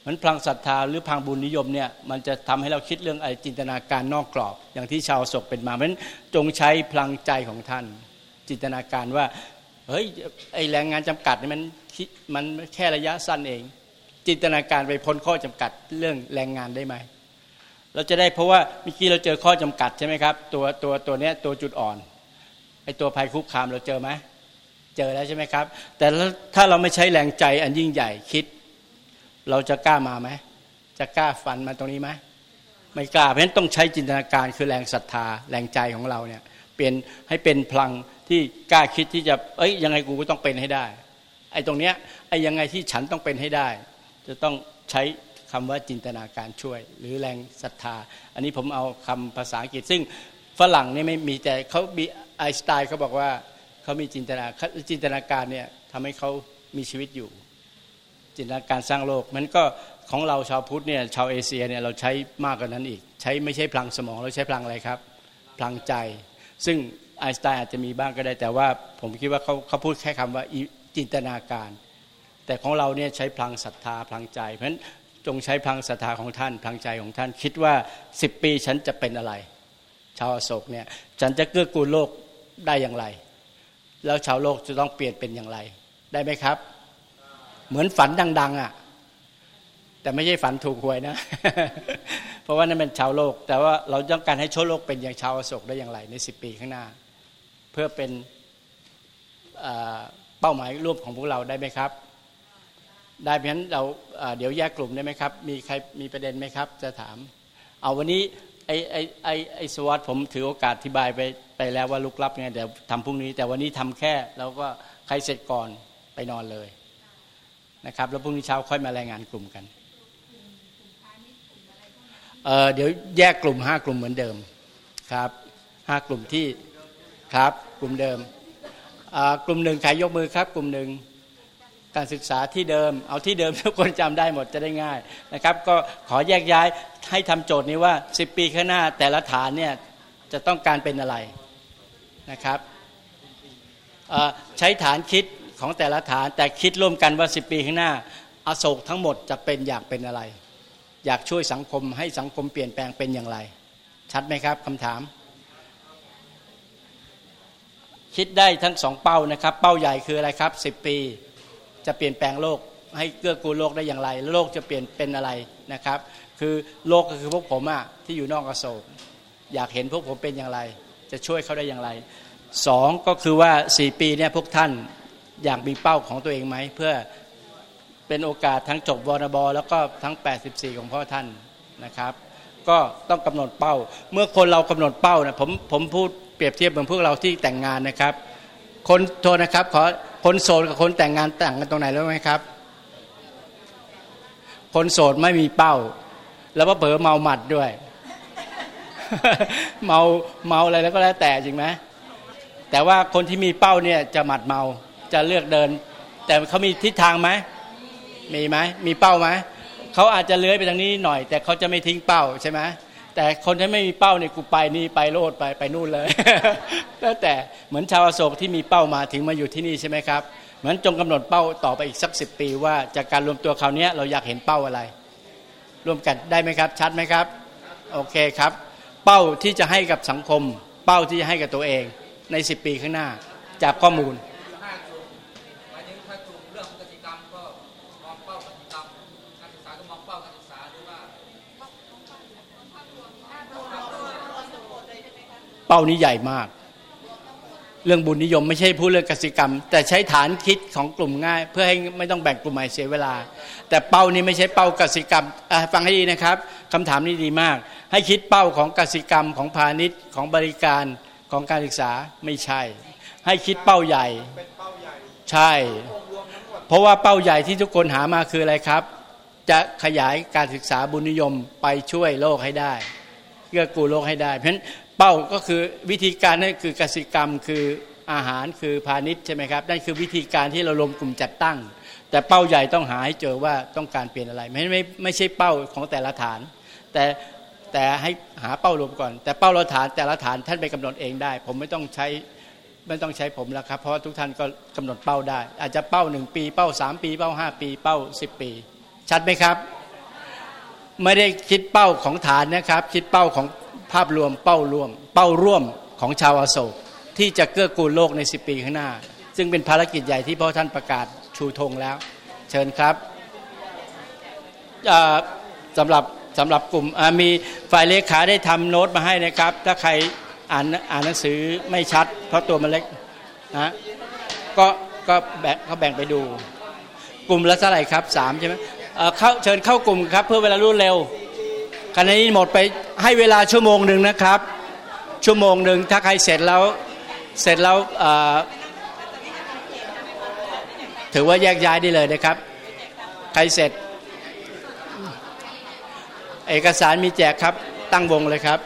มันพลังศรัทธาหรือพลังบุญนิยมเนี่ยมันจะทำให้เราคิดเรื่องไอ้จินตนาการนอกกรอบ อย่างที่ชาวศกเป็นมาเพราะฉะนั้นจงใช้พลังใจของท่าน จินตนาการว่าเฮ้ยไอ้แรงงานจำกัดนี่มันมันแค่ระยะสั้นเอง จินตนาการไปพ้นข้อจำกัดเรื่องแรงงานได้ไหมเราจะได้เพราะว่าเมื่อกี้เราเจอข้อจำกัดใช่ไหมครับตัวตัวตัวเนี้ยตัวจุดอ่อนไอ้ตัวภัยคุกคามเราเจอไหม เจอแล้วใช่ไหมครับ แต่ถ้าเราไม่ใช้แรงใจอันยิ่งใหญ่คิด เราจะกล้ามาไหมจะกล้าฟันมาตรงนี้ไหมไม่กล้าเพราะฉะนั้นต้องใช้จินตนาการคือแรงศรัทธาแรงใจของเราเนี่ยเปลี่ยนให้เป็นพลังที่กล้าคิดที่จะเอ้ยยังไงกูก็ต้องเป็นให้ได้ไอ้ตรงเนี้ยไอ้ยังไงที่ฉันต้องเป็นให้ได้ จะต้องใช้คำว่าจินตนาการช่วย หรือแรงศรัทธา อันนี้ผมเอาคำภาษาอังกฤษ ซึ่งฝรั่งนี่ไม่มีแต่เขามีไอสไตล์เขาบอกว่า เขามีจินตนาจินตนาการเนี่ยทำให้เขามีชีวิตอยู่ จินตนาการสร้างโลกมันก็ของเราชาวพุทธเนี่ยชาวเอเชียเนี่ยเราใช้มากกว่านั้นอีก ใช้ไม่ใช่พลังสมองเราใช้พลังอะไรครับ พลังใจ ซึ่งไอน์สไตน์อาจจะมีบ้างก็ได้ แต่ว่าผมคิดว่าเขาเขาพูดแค่คำว่าจินตนาการ แต่ของเราเนี่ยใช้พลังศรัทธาพลังใจ เพราะฉะนั้นจงใช้พลังศรัทธาของท่านพลังใจของท่านคิดว่าสิบปีฉันจะเป็นอะไร ชาวโศกเนี่ยฉันจะเกื้อกูลโลกได้อย่างไร แล้วชาวโลกจะต้องเปลี่ยนเป็นอย่างไร ได้ไหมครับ เหมือนฝันดัง ๆอะ แต่ไม่ใช่ฝันถูกหวยนะ เพราะว่านั่นเป็นชาวโลก แต่ว่าเราต้องการให้ชาวโลกเป็นอย่างชาวอโศกได้อย่างไร ในสิบปีข้างหน้า เพื่อเป็นเป้าหมายร่วมของพวกเราได้ไหมครับ ได้เพราะฉะนั้นเราเดี๋ยวแยกกลุ่มได้ไหมครับ มีใครมีประเด็นไหมครับ จะถาม เอาวันนี้ ไอ้ไอ้ไอ้ไอ้สวัสดผมถือโอกาสอธิบายไปไปแล้วว่าลุกลับไงเดี๋ยวทำพรุ่งนี้ แต่วันนี้ทำแค่แล้วก็ใครเสร็จก่อนไปนอนเลยนะครับ แล้วพรุ่งนี้เช้าค่อยมารายงานกลุ่มกันเเดี๋ยวแยกกลุ่มห้ากลุ่มเหมือนเดิมครับห้ากลุ่มที่ครับกลุ่มเดิมกลุ่มหนึ่งใครยกมือครับ กลุ่มหนึ่ง การศึกษาที่เดิม เอาที่เดิมทุกคนจำได้หมดจะได้ง่ายนะครับ ก็ขอแยกย้ายให้ทำโจทย์นี้ว่า 10 ปีข้างหน้าแต่ละฐานเนี่ยจะต้องการเป็นอะไรนะครับใช้ฐานคิดของแต่ละฐานแต่คิดร่วมกันว่าสิปีข้างหน้าอโศกทั้งหมดจะเป็นอยากเป็นอะไร อยากช่วยสังคมให้สังคมเปลี่ยนแปลงเป็นอย่างไร ชัดไหมครับคำถาม คิดได้ทั้งสองเป้านะครับ เป้าใหญ่คืออะไรครับสิบปี จะเปลี่ยนแปลงโลก ให้เกื้อกูลโลกได้อย่างไรโลกจะเปลี่ยนเป็นอะไรนะครับ คือโลกก็คือพวกผมอะที่อยู่นอกกระโศกอยากเห็นพวกผมเป็นอย่างไร จะช่วยเขาได้อย่างไรสองก็คือว่าสี่ปีเนี่ยพวกท่านอยากมีเป้าของตัวเองไหมเพื่อเป็นโอกาสทั้งจบวรบแล้วก็ทั้ง 84 ของพ่อท่านนะครับ ก็ต้องกำหนดเป้า เมื่อคนเรากำหนดเป้านะผมผมพูดเปรียบเทียบเหมือนพวกเราที่แต่งงานนะครับ คนโทษนะครับขอคนโสดกับคนแต่งงานต่างกันตรงไหนรู้ไหมครับ คนโสดไม่มีเป้า แล้วก็เผลอเมาหมัดด้วย เมาเมาอะไรแล้วก็แล้วแต่จริงไหมแต่ว่าคนที่มีเป้าเนี่ยจะหมัดเมาจะเลือกเดิน แต่เขามีทิศทางไหมมีไหมมีเป้าไหมเขาอาจจะเลื้อยไปทางนี้หน่อย แต่เขาจะไม่ทิ้งเป้าใช่ไหม แต่คนที่ไม่มีเป้าเนี่ยกูไปนี่ไปโลดไปไปนู่นเลย แล้วแต่เหมือนชาวอโศกที่มีเป้ามาถึงมาอยู่ที่นี่ใช่ไหมครับเหมือนจงกำหนดเป้าต่อไปอีกสักสิปี ว่าจากการรวมตัวคราวนี้เราอยากเห็นเป้าอะไร รวมกันได้ไหมครับ ชัดไหมครับ โอเคครับ เป้าที่จะให้กับสังคม เป้าที่จะให้กับตัวเองในสิปีข้างหน้าจากข้อมูล เป้านี้ใหญ่มาก เรื่องบุญนิยมไม่ใช่พูดเรื่องกสิกรรม แต่ใช้ฐานคิดของกลุ่มง่าย เพื่อให้ไม่ต้องแบ่งกลุ่มใหม่เสียเวลา แต่เป้านี้ไม่ใช่เป้ากสิกรรมฟังให้ดีนะครับคำถามนี้ดีมาก ให้คิดเป้าของกสิกรรมของพาณิชย์ของบริการของการศึกษาไม่ใช่ ให้คิดเป้าใหญ่ใช่ เพราะว่าเป้าใหญ่ที่ทุกคนหามาคืออะไรครับ จะขยายการศึกษาบุญนิยมไปช่วยโลกให้ได้เกื้อกูลโลกให้ได้ เพราะฉะนั้น เป้าก็คือวิธีการนั่นคือกสิกรรมคืออาหารคือพาณิชย์ใช่ไหมครับนั่นคือวิธีการที่เรารวมกลุ่มจัดตั้ง แต่เป้าใหญ่ต้องหาให้เจอว่าต้องการเปลี่ยนอะไรไม่ไม่ไม่ใช่เป้าของแต่ละฐาน แต่แต่ให้หาเป้ารวมก่อน แต่เป้าเราฐานแต่ละฐานท่านไปกำหนดเองได้ ผมไม่ต้องใช้ไม่ต้องใช้ผมแล้วครับเพราะทุกท่านก็กำหนดเป้าได้ อาจจะเป้าหนึ่งปี เป้าสามปีเป้าห้าปี เป้าสิบปี ชัดไหมครับ ไม่ได้คิดเป้าของฐานนะครับ คิดเป้าของ ภาพรวมเป้ารวม เป้าร่วมของชาวอโศก ที่จะเกื้อกูลโลกในสิปีข้างหน้า ซึ่งเป็นภารกิจใหญ่ที่พ่อท่านประกาศชูธงแล้ว เชิญครับสำหรับสำหรับกลุ่มมีฝ่ายเลขาได้ทำโน้ตมาให้นะครับ ถ้าใครอ่านอ่านหนังสือไม่ชัด เพราะตัวมันเล็กนะก็ก็แบ่งเขาแบ่งไปดู กลุ่มละเท่าไหร่ครับสามใช่ไหมเข้าเชิญเข้ากลุ่มครับ เพื่อเวลารู้เร็ว ขณะนี้หมดไปให้เวลาชั่วโมงหนึ่งนะครับ ชั่วโมงหนึ่งถ้าใครเสร็จแล้วเสร็จแล้วถือว่าแยกย้ายได้เลยนะครับ ใครเสร็จ เอกสารมีแจกครับตั้งวงเลยครับ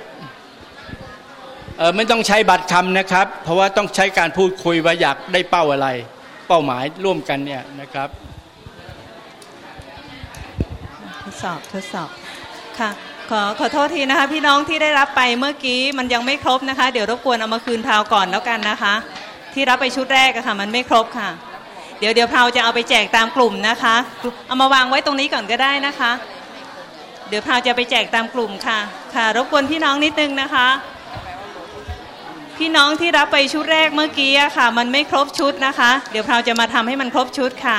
เออไม่ต้องใช้บัตรคำนะครับ เพราะว่าต้องใช้การพูดคุยว่าอยากได้เป้าอะไร เป้าหมายร่วมกันเนี่ยนะครับ ทดสอบทดสอบค่ะ ขอขอโทษทีนะคะ พี่น้องที่ได้รับไปเมื่อกี้มันยังไม่ครบนะคะ เดี๋ยวรบกวนเอามาคืนพาวก่อนแล้วกันนะคะ ที่รับไปชุดแรกอะค่ะ มันไม่ครบค่ะ เดี๋ยวเดี๋ยวพาวจะเอาไปแจกตามกลุ่มนะคะ เอามาวางไว้ตรงนี้ก่อนก็ได้นะคะ เดี๋ยวพาวจะไปแจกตามกลุ่มค่ะ ค่ะรบกวนพี่น้องนิดนึงนะคะ พี่น้องที่รับไปชุดแรกเมื่อกี้อะค่ะ มันไม่ครบชุดนะคะ เดี๋ยวพาวจะมาทำให้มันครบชุดค่ะ